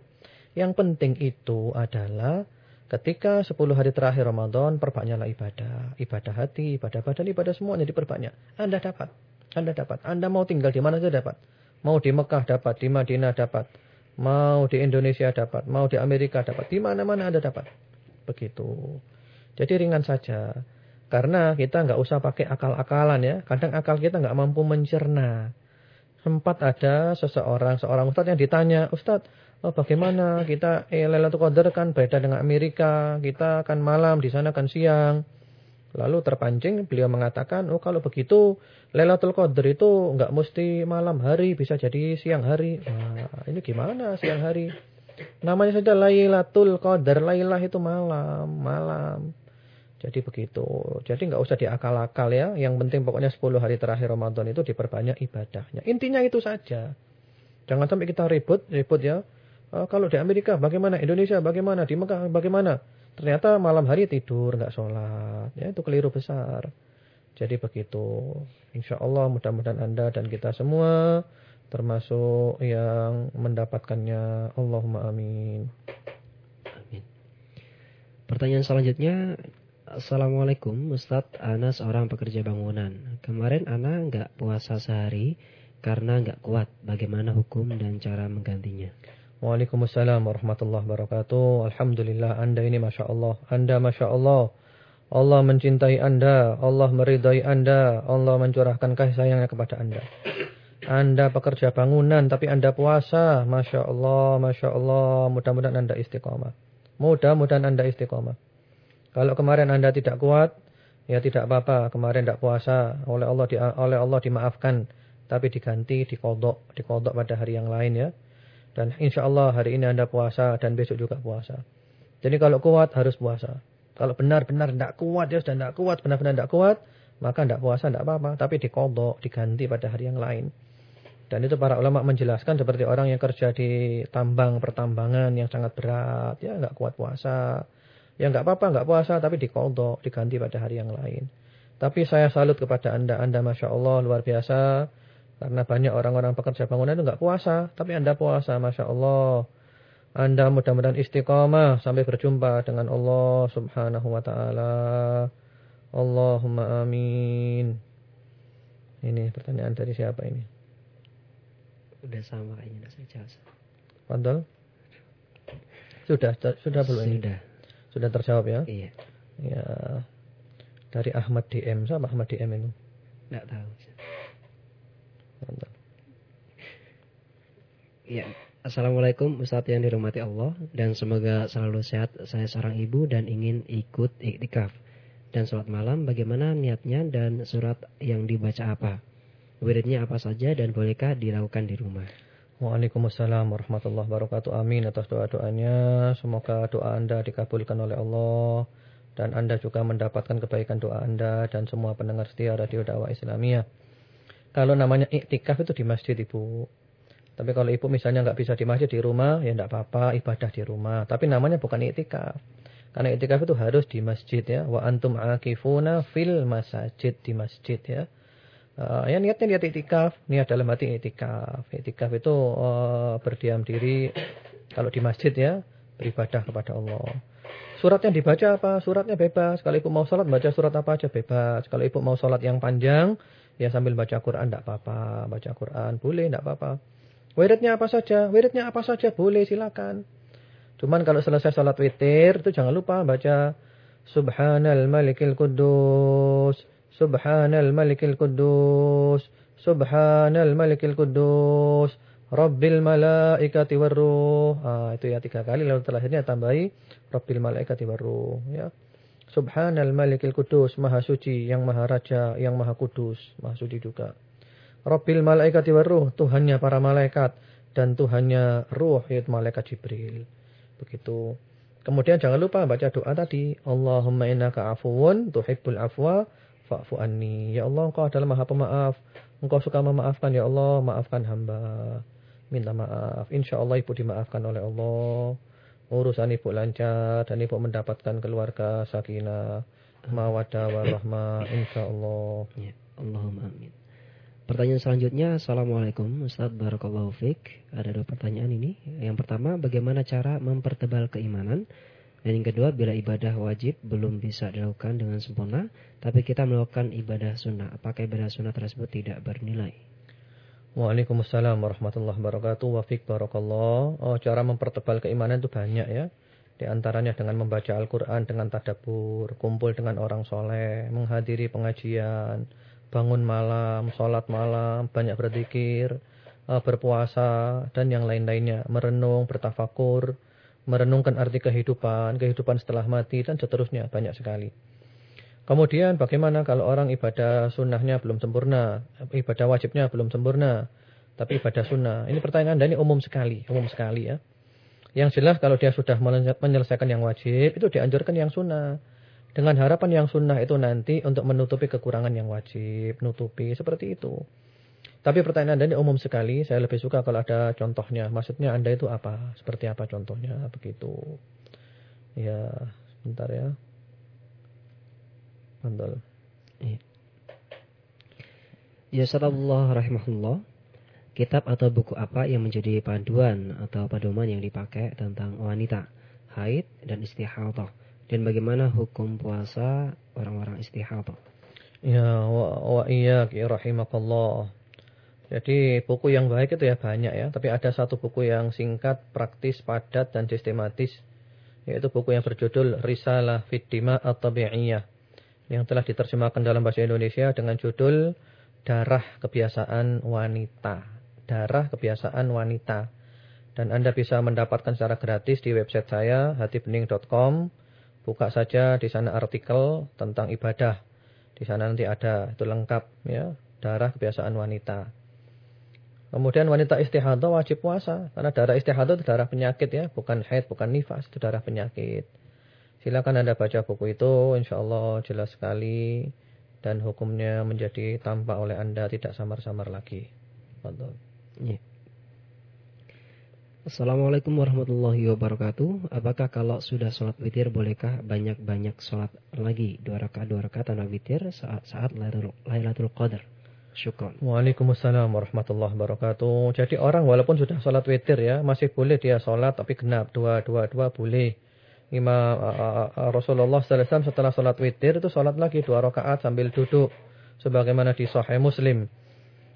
Yang penting itu adalah ketika 10 hari terakhir Ramadan perbanyaklah ibadah, ibadah hati, ibadah badan, ibadah semuanya diperbanyak. Anda dapat. Anda dapat. Anda mau tinggal di mana saja dapat. Mau di Mekah dapat, di Madinah dapat. Mau di Indonesia dapat, mau di Amerika dapat, di mana-mana Anda dapat. Begitu. Jadi ringan saja. Karena kita nggak usah pakai akal-akalan ya. Kadang akal kita nggak mampu mencerna. Sempat ada seseorang, seorang ustadz yang ditanya, Ustadz, oh bagaimana kita eh, Lailatul Qadar kan beda dengan Amerika, kita kan malam, di sana kan siang. Lalu terpancing beliau mengatakan, oh kalau begitu Lailatul Qadar itu enggak mesti malam hari, bisa jadi siang hari. Nah, ini gimana siang hari? Namanya saja Lailatul Qadar, Lailah itu malam, malam. Jadi begitu. Jadi enggak usah diakal-akal ya. Yang penting pokoknya 10 hari terakhir Ramadan itu diperbanyak ibadahnya. Intinya itu saja. Jangan sampai kita ribut, ribut ya. Oh, kalau di Amerika bagaimana? Indonesia bagaimana? Di Mekah bagaimana? Ternyata malam hari tidur, nggak sholat. Ya, itu keliru besar. Jadi begitu. Insya Allah mudah-mudahan Anda dan kita semua termasuk yang mendapatkannya. Allahumma amin. Amin. Pertanyaan selanjutnya. Assalamualaikum Ustadz, Ana seorang pekerja bangunan. Kemarin Ana nggak puasa sehari karena nggak kuat. Bagaimana hukum dan cara menggantinya? Waalaikumsalam warahmatullahi wabarakatuh. Alhamdulillah Anda ini Masya Allah. Anda Masya Allah. Allah mencintai Anda. Allah meridai Anda. Allah mencurahkan kasih sayangnya kepada Anda. Anda pekerja bangunan tapi Anda puasa. Masya Allah. Masya Allah. Mudah-mudahan Anda istiqomah. Mudah-mudahan Anda istiqomah. Kalau kemarin Anda tidak kuat. Ya tidak apa-apa. Kemarin tidak puasa. Oleh Allah, oleh Allah dimaafkan. Tapi diganti, dikodok. Dikodok pada hari yang lain ya. Dan insya Allah hari ini Anda puasa dan besok juga puasa. Jadi kalau kuat harus puasa. Kalau benar-benar tidak kuat, ya sudah tidak kuat, benar-benar tidak kuat, maka tidak puasa tidak apa-apa. Tapi dikodok, diganti pada hari yang lain. Dan itu para ulama menjelaskan seperti orang yang kerja di tambang pertambangan yang sangat berat, ya nggak kuat puasa. Ya nggak apa-apa, nggak puasa, tapi dikodok, diganti pada hari yang lain. Tapi saya salut kepada anda, anda masya Allah luar biasa. Karena banyak orang-orang pekerja bangunan itu nggak puasa, tapi Anda puasa, Masya Allah. Anda mudah-mudahan istiqamah sampai berjumpa dengan Allah Subhanahu wa taala. Allahumma amin. Ini pertanyaan dari siapa ini? Udah sama kayaknya saya jawab. Pandol? Sudah, sudah belum ini? Sudah. Sudah terjawab ya? Iya. Ya. Dari Ahmad DM, sama Ahmad DM ini? Enggak tahu. Ya, Assalamualaikum Ustadz yang dirahmati Allah dan semoga selalu sehat. Saya seorang ibu dan ingin ikut iktikaf dan sholat malam. Bagaimana niatnya dan surat yang dibaca apa? Wiridnya apa saja dan bolehkah dilakukan di rumah? Waalaikumsalam warahmatullahi wabarakatuh. Amin atas doa-doanya. Semoga doa Anda dikabulkan oleh Allah dan Anda juga mendapatkan kebaikan doa Anda dan semua pendengar setia Radio Dakwah Islamiyah. Kalau namanya iktikaf itu di masjid Ibu. Tapi kalau Ibu misalnya nggak bisa di masjid di rumah, ya nggak apa-apa, ibadah di rumah. Tapi namanya bukan iktikaf. Karena iktikaf itu harus di masjid ya. Wa antum akifuna fil masjid di masjid ya. Uh, ya niatnya niat iktikaf, niat dalam hati iktikaf. Iktikaf itu uh, berdiam diri kalau di masjid ya, beribadah kepada Allah. Surat yang dibaca apa? Suratnya bebas. Kalau ibu mau sholat, baca surat apa aja bebas. Kalau ibu mau sholat yang panjang, Ya sambil baca Quran tidak apa-apa. Baca Quran boleh tidak apa-apa. Wiridnya apa saja? Wiridnya apa saja boleh silakan. Cuman kalau selesai sholat witir itu jangan lupa baca Subhanal Malikil Kudus. Subhanal Malikil Kudus. Subhanal Malikil Kudus. Rabbil malaikati warruh. Ah, itu ya tiga kali lalu terakhirnya tambahi Rabbil malaikati warruh ya. Subhanal Malikil Kudus, Maha Suci, yang Maha Raja, yang Maha Kudus, Maha Suci juga. Rabbil Malaikati Waruh, Tuhannya para malaikat dan Tuhannya ruh yaitu malaikat Jibril. Begitu. Kemudian jangan lupa baca doa tadi, Allahumma innaka afuwun tuhibbul afwa fa'fu anni. Ya Allah, Engkau adalah Maha Pemaaf. Engkau suka memaafkan ya Allah, maafkan hamba. Minta maaf. Insya Allah ibu dimaafkan oleh Allah urusan ibu lancar dan ibu mendapatkan keluarga sakinah, mawaddah warahmah insyaallah. Ya, Allahumma amin. Pertanyaan selanjutnya, Assalamualaikum Ustaz Barakallahu Fik. Ada dua pertanyaan ini. Yang pertama, bagaimana cara mempertebal keimanan? Dan yang kedua, bila ibadah wajib belum bisa dilakukan dengan sempurna, tapi kita melakukan ibadah sunnah, apakah ibadah sunnah tersebut tidak bernilai? Waalaikumsalam warahmatullahi wabarakatuh. Wafik barakallah. Oh, cara mempertebal keimanan itu banyak ya. Di antaranya dengan membaca Al-Quran dengan tadabur, kumpul dengan orang soleh, menghadiri pengajian, bangun malam, sholat malam, banyak berzikir, eh, berpuasa, dan yang lain-lainnya. Merenung, bertafakur, merenungkan arti kehidupan, kehidupan setelah mati, dan seterusnya. Banyak sekali. Kemudian bagaimana kalau orang ibadah sunnahnya belum sempurna, ibadah wajibnya belum sempurna, tapi ibadah sunnah. Ini pertanyaan Anda ini umum sekali, umum sekali ya. Yang jelas kalau dia sudah menyelesaikan yang wajib, itu dianjurkan yang sunnah. Dengan harapan yang sunnah itu nanti untuk menutupi kekurangan yang wajib, nutupi, seperti itu. Tapi pertanyaan Anda ini umum sekali, saya lebih suka kalau ada contohnya. Maksudnya Anda itu apa? Seperti apa contohnya? Begitu. Ya, sebentar ya. Fadal. Iya. Ya Allah rahimahullah. Kitab atau buku apa yang menjadi panduan atau pedoman yang dipakai tentang wanita, haid dan istihadah dan bagaimana hukum puasa orang-orang istihadah? Ya wa, wa iyyak ya rahimakallah. Jadi buku yang baik itu ya banyak ya, tapi ada satu buku yang singkat, praktis, padat dan sistematis yaitu buku yang berjudul Risalah Fiddima At-Tabi'iyah yang telah diterjemahkan dalam bahasa Indonesia dengan judul Darah Kebiasaan Wanita. Darah Kebiasaan Wanita. Dan Anda bisa mendapatkan secara gratis di website saya hatibening.com. Buka saja di sana artikel tentang ibadah. Di sana nanti ada itu lengkap ya, Darah Kebiasaan Wanita. Kemudian wanita istihadah wajib puasa. Karena darah istihadah itu darah penyakit ya. Bukan haid, bukan nifas. Itu darah penyakit. Silakan Anda baca buku itu. Insya Allah jelas sekali. Dan hukumnya menjadi tampak oleh Anda tidak samar-samar lagi. Ya. Assalamualaikum warahmatullahi wabarakatuh. Apakah kalau sudah sholat witir bolehkah banyak-banyak sholat lagi dua rakaat dua rakaat tanpa witir saat saat Lailatul Qadar? Syukron. Waalaikumsalam warahmatullahi wabarakatuh. Jadi orang walaupun sudah sholat witir ya masih boleh dia sholat tapi genap dua dua dua boleh. Imam uh, uh, Rasulullah SAW setelah sholat witir itu sholat lagi dua rakaat sambil duduk sebagaimana di Sahih Muslim.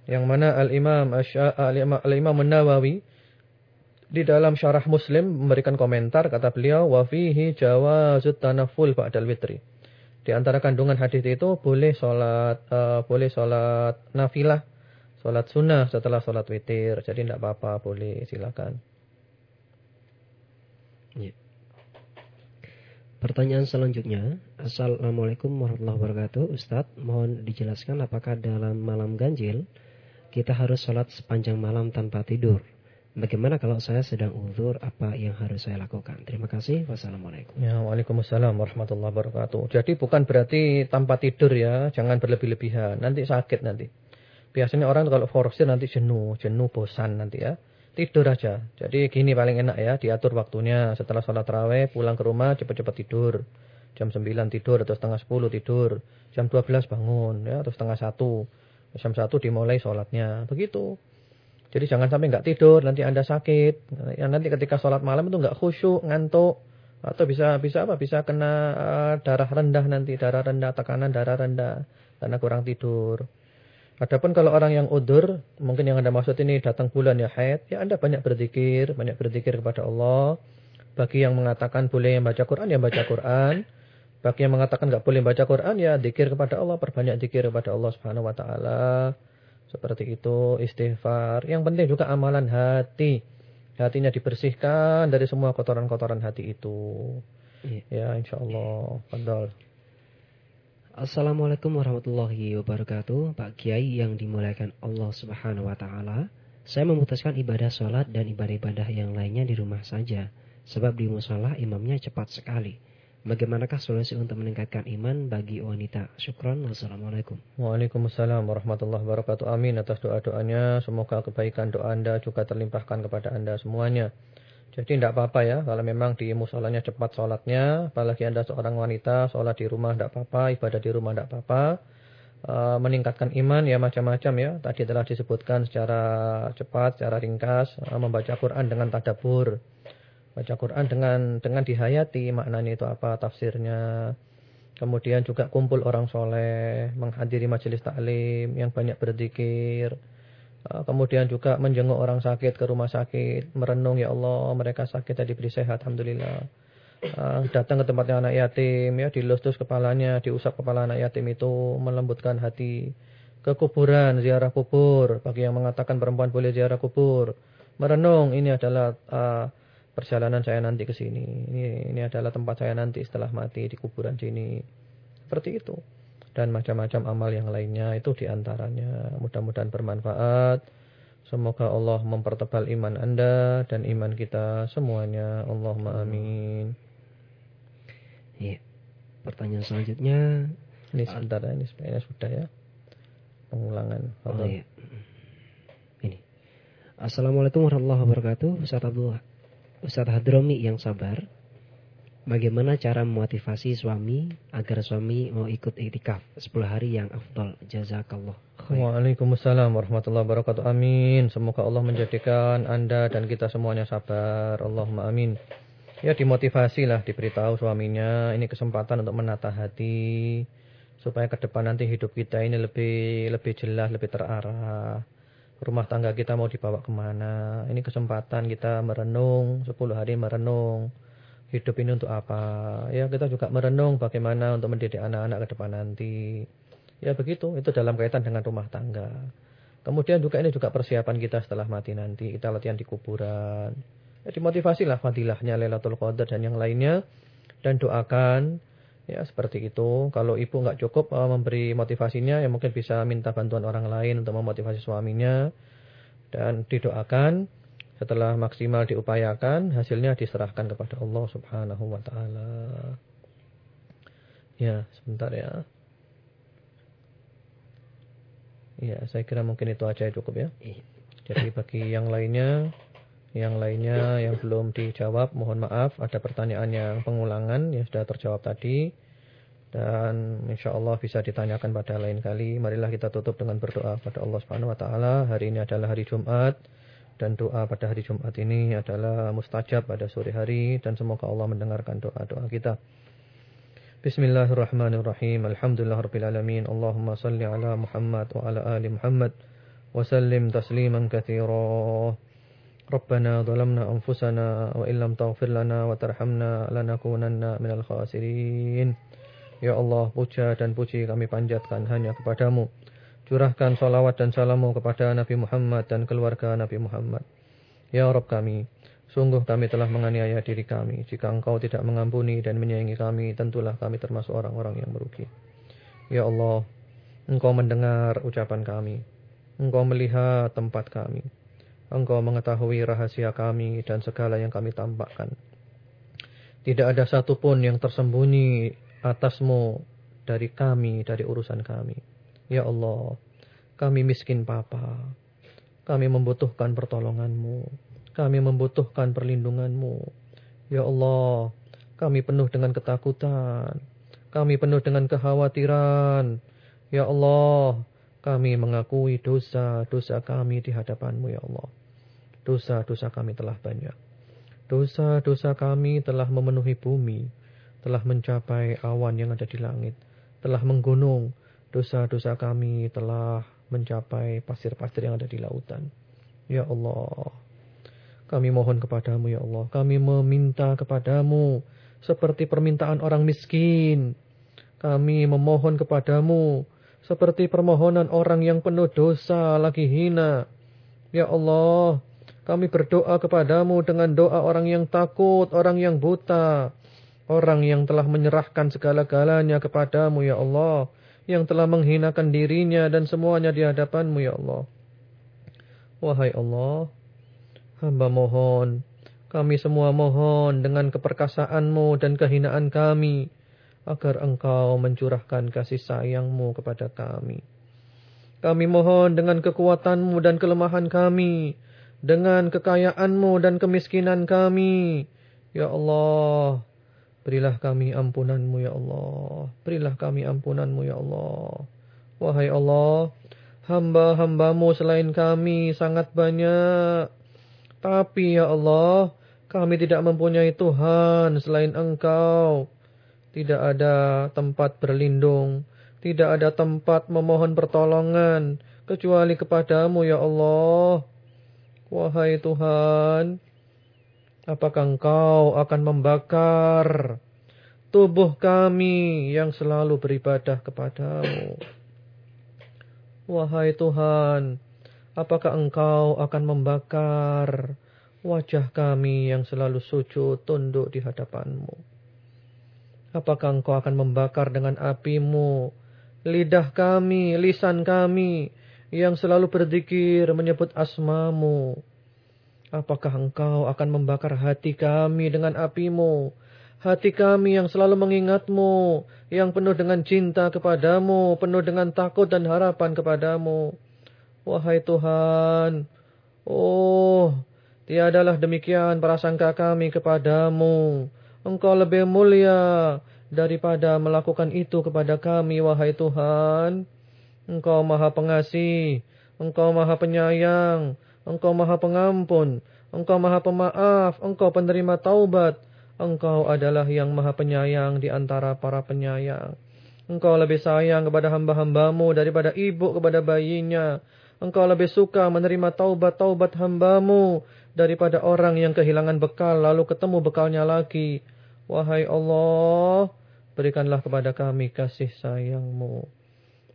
Yang mana Al Imam Al Imam Nawawi di dalam syarah Muslim memberikan komentar kata beliau wa fihi jawazut tanaful ba'dal witri. Di antara kandungan hadis itu boleh salat uh, boleh salat nafilah, salat sunnah setelah salat witir. Jadi tidak apa-apa, boleh silakan. Ya. Pertanyaan selanjutnya, Assalamualaikum warahmatullahi wabarakatuh. Ustadz, mohon dijelaskan apakah dalam malam ganjil kita harus sholat sepanjang malam tanpa tidur? Bagaimana kalau saya sedang uzur, apa yang harus saya lakukan? Terima kasih. Wassalamualaikum. Ya, Waalaikumsalam warahmatullahi wabarakatuh. Jadi bukan berarti tanpa tidur ya, jangan berlebih-lebihan. Nanti sakit nanti. Biasanya orang kalau forsir nanti jenuh, jenuh, bosan nanti ya. Tidur aja. Jadi gini paling enak ya, diatur waktunya. Setelah sholat raweh, pulang ke rumah, cepat-cepat tidur. Jam 9 tidur, atau setengah 10 tidur. Jam 12 bangun, ya, atau setengah 1. Jam 1 dimulai sholatnya. Begitu. Jadi jangan sampai nggak tidur, nanti Anda sakit. Yang nanti ketika sholat malam itu nggak khusyuk, ngantuk. Atau bisa bisa apa? Bisa kena uh, darah rendah nanti, darah rendah, tekanan darah rendah. Karena kurang tidur. Adapun kalau orang yang udur, mungkin yang Anda maksud ini datang bulan ya haid, ya Anda banyak berzikir, banyak berzikir kepada Allah. Bagi yang mengatakan boleh yang baca Quran, ya baca Quran. Bagi yang mengatakan nggak boleh baca Quran, ya dikir kepada Allah, perbanyak dikir kepada Allah Subhanahu wa taala. Seperti itu istighfar. Yang penting juga amalan hati. Hatinya dibersihkan dari semua kotoran-kotoran hati itu. Iya. Ya insya Allah. Fadal. Assalamualaikum warahmatullahi wabarakatuh. Pak Kiai yang dimuliakan Allah Subhanahu wa taala. Saya memutuskan ibadah sholat dan ibadah-ibadah yang lainnya di rumah saja. Sebab di musola imamnya cepat sekali. Bagaimanakah solusi untuk meningkatkan iman bagi wanita? Syukron. Wassalamualaikum. Waalaikumsalam warahmatullahi wabarakatuh. Amin atas doa-doanya. Semoga kebaikan doa Anda juga terlimpahkan kepada Anda semuanya. Jadi tidak apa-apa ya. Kalau memang di musolanya cepat sholatnya. Apalagi Anda seorang wanita. Sholat di rumah tidak apa-apa. Ibadah di rumah tidak apa-apa. Uh, meningkatkan iman ya macam-macam ya. Tadi telah disebutkan secara cepat, secara ringkas. Uh, membaca Quran dengan tadabur baca Quran dengan dengan dihayati maknanya itu apa tafsirnya kemudian juga kumpul orang soleh menghadiri majelis taklim yang banyak berzikir kemudian juga menjenguk orang sakit ke rumah sakit merenung ya Allah mereka sakit tadi beri sehat alhamdulillah uh, datang ke tempatnya anak yatim ya dilus kepalanya diusap kepala anak yatim itu melembutkan hati ke kuburan ziarah kubur bagi yang mengatakan perempuan boleh ziarah kubur merenung ini adalah uh, perjalanan saya nanti ke sini. Ini ini adalah tempat saya nanti setelah mati di kuburan sini. Seperti itu. Dan macam-macam amal yang lainnya itu di antaranya. Mudah-mudahan bermanfaat. Semoga Allah mempertebal iman Anda dan iman kita semuanya. Allahumma amin. Iya. Pertanyaan selanjutnya. Ini sebentar ini sebenarnya sudah ya. Pengulangan. Oh, iya. Ini. Assalamualaikum warahmatullahi wabarakatuh. Ustaz Abdullah. Ustaz Hadromi yang sabar, bagaimana cara memotivasi suami agar suami mau ikut itikaf 10 hari yang afdal? Jazakallah. Waalaikumsalam warahmatullahi wabarakatuh. Amin. Semoga Allah menjadikan Anda dan kita semuanya sabar. Allahumma amin. Ya dimotivasi lah, diberitahu suaminya. Ini kesempatan untuk menata hati. Supaya ke depan nanti hidup kita ini lebih lebih jelas, lebih terarah rumah tangga kita mau dibawa ke mana. Ini kesempatan kita merenung, 10 hari merenung. Hidup ini untuk apa? Ya kita juga merenung bagaimana untuk mendidik anak-anak ke depan nanti. Ya begitu, itu dalam kaitan dengan rumah tangga. Kemudian juga ini juga persiapan kita setelah mati nanti. Kita latihan di kuburan. Ya dimotivasilah fadilahnya Lailatul Qadar dan yang lainnya. Dan doakan Ya, seperti itu. Kalau ibu nggak cukup uh, memberi motivasinya, ya mungkin bisa minta bantuan orang lain untuk memotivasi suaminya. Dan didoakan setelah maksimal diupayakan, hasilnya diserahkan kepada Allah Subhanahu wa taala. Ya, sebentar ya. Ya, saya kira mungkin itu aja cukup ya. Iya. Jadi bagi yang lainnya, yang lainnya yang belum dijawab, mohon maaf. Ada pertanyaan yang pengulangan yang sudah terjawab tadi. Dan insya Allah bisa ditanyakan pada lain kali. Marilah kita tutup dengan berdoa pada Allah Subhanahu Wa Taala. Hari ini adalah hari Jumat. Dan doa pada hari Jumat ini adalah mustajab pada sore hari. Dan semoga Allah mendengarkan doa-doa kita. Bismillahirrahmanirrahim. Alhamdulillahirrahmanirrahim. Allahumma salli ala Muhammad wa ala ali Muhammad. Wa sallim tasliman kathira. Rabbana zalamna anfusana wa illam taghfir lana wa tarhamna lanakunanna minal khasirin. Ya Allah, puja dan puji kami panjatkan hanya kepadamu. Curahkan salawat dan salamu kepada Nabi Muhammad dan keluarga Nabi Muhammad. Ya Rabb kami, Sungguh kami telah menganiaya diri kami. Jika engkau tidak mengampuni dan menyayangi kami, tentulah kami termasuk orang-orang yang merugi. Ya Allah, engkau mendengar ucapan kami. Engkau melihat tempat kami. Engkau mengetahui rahasia kami dan segala yang kami tampakkan. Tidak ada satupun yang tersembunyi atasmu dari kami, dari urusan kami. Ya Allah, kami miskin papa. Kami membutuhkan pertolonganmu. Kami membutuhkan perlindunganmu. Ya Allah, kami penuh dengan ketakutan. Kami penuh dengan kekhawatiran. Ya Allah, kami mengakui dosa-dosa kami di hadapanmu ya Allah. Dosa-dosa kami telah banyak. Dosa-dosa kami telah memenuhi bumi. Telah mencapai awan yang ada di langit. Telah menggunung. Dosa-dosa kami telah mencapai pasir-pasir yang ada di lautan. Ya Allah, kami mohon kepadamu ya Allah. Kami meminta kepadamu seperti permintaan orang miskin. Kami memohon kepadamu seperti permohonan orang yang penuh dosa lagi hina. Ya Allah, kami berdoa kepadamu dengan doa orang yang takut, orang yang buta. Orang yang telah menyerahkan segala-galanya kepadamu ya Allah. Yang telah menghinakan dirinya dan semuanya di hadapanmu ya Allah. Wahai Allah, Hamba mohon, kami semua mohon dengan keperkasaanmu dan kehinaan kami, agar engkau mencurahkan kasih sayangmu kepada kami. Kami mohon dengan kekuatanmu dan kelemahan kami, dengan kekayaanmu dan kemiskinan kami. Ya Allah, berilah kami ampunanmu ya Allah. Berilah kami ampunanmu ya Allah. Wahai Allah, hamba-hambamu selain kami sangat banyak. Tapi ya Allah, kami tidak mempunyai Tuhan selain Engkau. Tidak ada tempat berlindung. Tidak ada tempat memohon pertolongan. Kecuali kepadamu ya Allah. Wahai Tuhan. Apakah Engkau akan membakar tubuh kami yang selalu beribadah kepadamu. Wahai Tuhan, Apakah engkau akan membakar wajah kami yang selalu sujud tunduk di hadapanmu? Apakah engkau akan membakar dengan apimu lidah kami, lisan kami yang selalu berzikir menyebut asmamu? Apakah engkau akan membakar hati kami dengan apimu? Hati kami yang selalu mengingatmu, yang penuh dengan cinta kepadamu, penuh dengan takut dan harapan kepadamu. Wahai Tuhan, oh, tiadalah demikian prasangka kami kepadamu. Engkau lebih mulia daripada melakukan itu kepada kami, wahai Tuhan. Engkau maha pengasih, Engkau maha penyayang, Engkau maha pengampun, Engkau maha pemaaf, Engkau penerima taubat. Engkau adalah yang maha penyayang di antara para penyayang. Engkau lebih sayang kepada hamba-hambamu daripada ibu kepada bayinya. Engkau lebih suka menerima taubat-taubat hambamu daripada orang yang kehilangan bekal lalu ketemu bekalnya lagi. Wahai Allah, berikanlah kepada kami kasih sayangmu.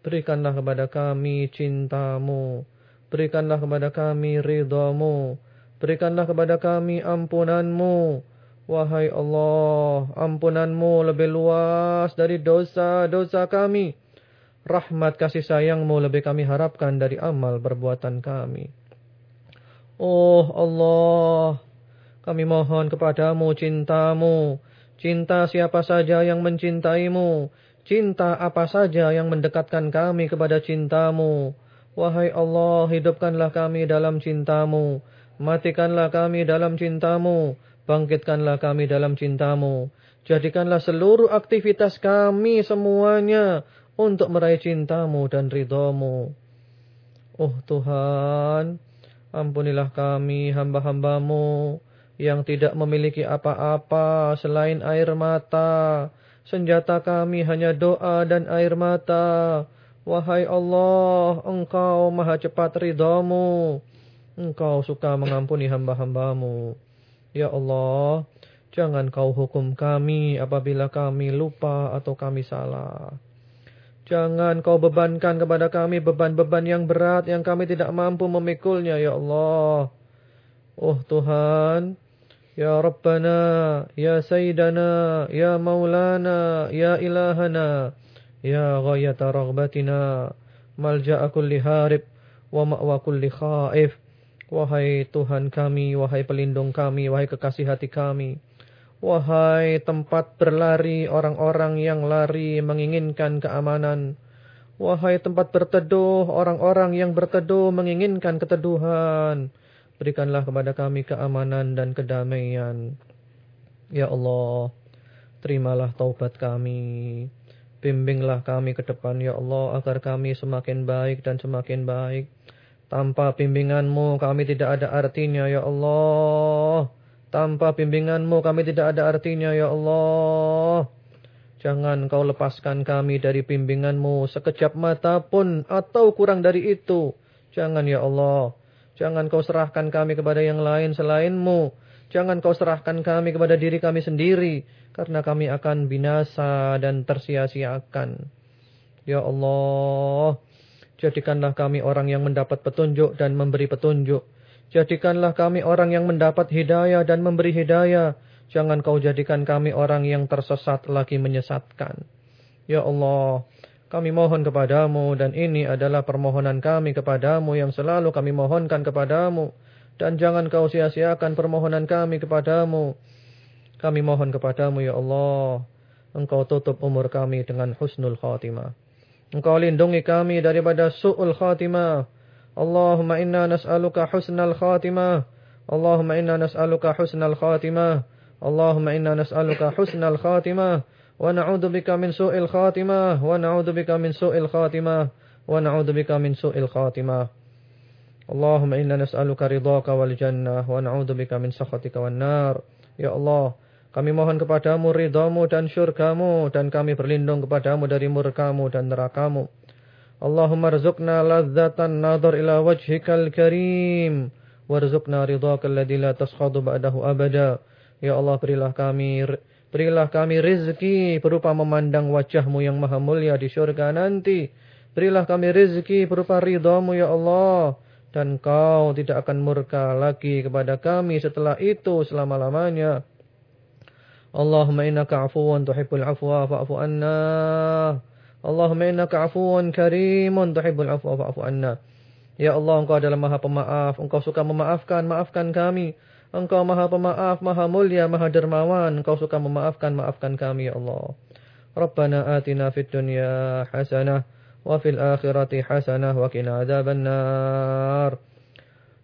Berikanlah kepada kami cintamu. Berikanlah kepada kami ridhamu. Berikanlah kepada kami ampunanmu. Wahai Allah, ampunanmu lebih luas dari dosa-dosa kami. Rahmat kasih sayangmu lebih kami harapkan dari amal perbuatan kami. Oh Allah, kami mohon kepadamu cintamu. Cinta siapa saja yang mencintaimu. Cinta apa saja yang mendekatkan kami kepada cintamu. Wahai Allah, hidupkanlah kami dalam cintamu. Matikanlah kami dalam cintamu. Bangkitkanlah kami dalam cintamu. Jadikanlah seluruh aktivitas kami semuanya untuk meraih cintamu dan ridhamu. Oh Tuhan, ampunilah kami hamba-hambamu yang tidak memiliki apa-apa selain air mata. Senjata kami hanya doa dan air mata. Wahai Allah, Engkau maha cepat ridhamu. Engkau suka mengampuni hamba-hambamu. Ya Allah, jangan kau hukum kami apabila kami lupa atau kami salah. Jangan kau bebankan kepada kami beban-beban yang berat yang kami tidak mampu memikulnya, Ya Allah. Oh Tuhan, Ya Rabbana, Ya Sayyidana, Ya Maulana, Ya Ilahana. Ghayata raghbatina malja'a kulli harib wa ma'wa kulli khaif. Wahai Tuhan kami, wahai pelindung kami, wahai kekasih hati kami. Wahai tempat berlari orang-orang yang lari menginginkan keamanan. Wahai tempat berteduh orang-orang yang berteduh menginginkan keteduhan. Berikanlah kepada kami keamanan dan kedamaian. Ya Allah, terimalah taubat kami. Bimbinglah kami ke depan ya Allah agar kami semakin baik dan semakin baik. Tanpa bimbinganmu kami tidak ada artinya ya Allah. Tanpa bimbinganmu kami tidak ada artinya ya Allah. Jangan kau lepaskan kami dari bimbinganmu sekejap mata pun atau kurang dari itu. Jangan ya Allah. Jangan kau serahkan kami kepada yang lain selainmu. Jangan kau serahkan kami kepada diri kami sendiri karena kami akan binasa dan tersia-siakan. Ya Allah, jadikanlah kami orang yang mendapat petunjuk dan memberi petunjuk. Jadikanlah kami orang yang mendapat hidayah dan memberi hidayah. Jangan kau jadikan kami orang yang tersesat lagi menyesatkan. Ya Allah, kami mohon kepadamu dan ini adalah permohonan kami kepadamu yang selalu kami mohonkan kepadamu. Dan jangan kau sia-siakan permohonan kami kepadamu. Kami mohon kepadamu ya Allah. Engkau tutup umur kami dengan husnul khatimah. Engkau lindungi kami daripada su'ul khatimah. Allahumma inna nas'aluka husnal khatimah. Allahumma inna nas'aluka husnal khatimah. Allahumma inna nas'aluka husnal khatimah. Wa na'udhu bika min su'il khatimah. Wa na'udhu bika min su'il khatimah. Wa na'udhu bika min su'il khatimah. Allahumma inna nas'aluka ridhaka wal jannah. Wa na'udhu bika min sakhatika wal nar. Ya Allah. Kami mohon kepadamu ridhamu dan syurgamu dan kami berlindung kepadamu dari murkamu dan nerakamu. Allahumma rizukna ladzatan nadhar ila wajhikal karim warzukna ridhaka alladhi la taskhadu ba'dahu abada. Ya Allah berilah kami berilah kami rezeki berupa memandang wajahmu yang maha mulia di syurga nanti. Berilah kami rezeki berupa ridhamu ya Allah dan kau tidak akan murka lagi kepada kami setelah itu selama-lamanya. اللهم إنك عفو تحب العفو فاعف عنا اللهم إنك عفو كريم تحب العفو فاعف عنا Ya Allah, Engkau adalah maha pemaaf. Engkau suka memaafkan, maafkan kami. Engkau maha pemaaf, maha mulia, maha dermawan. Engkau suka memaafkan, maafkan kami, Ya Allah. Rabbana atina fid dunya hasanah. Wa fil akhirati hasanah. Wa kina adaban nar.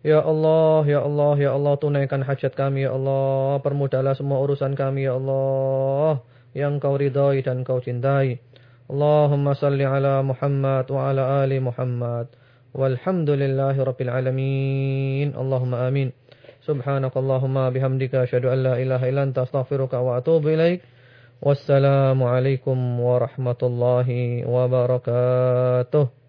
Ya Allah, Ya Allah, Ya Allah, tunaikan hajat kami, Ya Allah. Permudahlah semua urusan kami, Ya Allah. Yang kau ridhai dan kau cintai. Allahumma salli ala Muhammad wa ala ali Muhammad. Walhamdulillahi rabbil alamin. Allahumma amin. Subhanakallahumma bihamdika asyhadu an la ilaha illa anta astaghfiruka wa atubu ilaik. Wassalamu alaikum warahmatullahi wabarakatuh.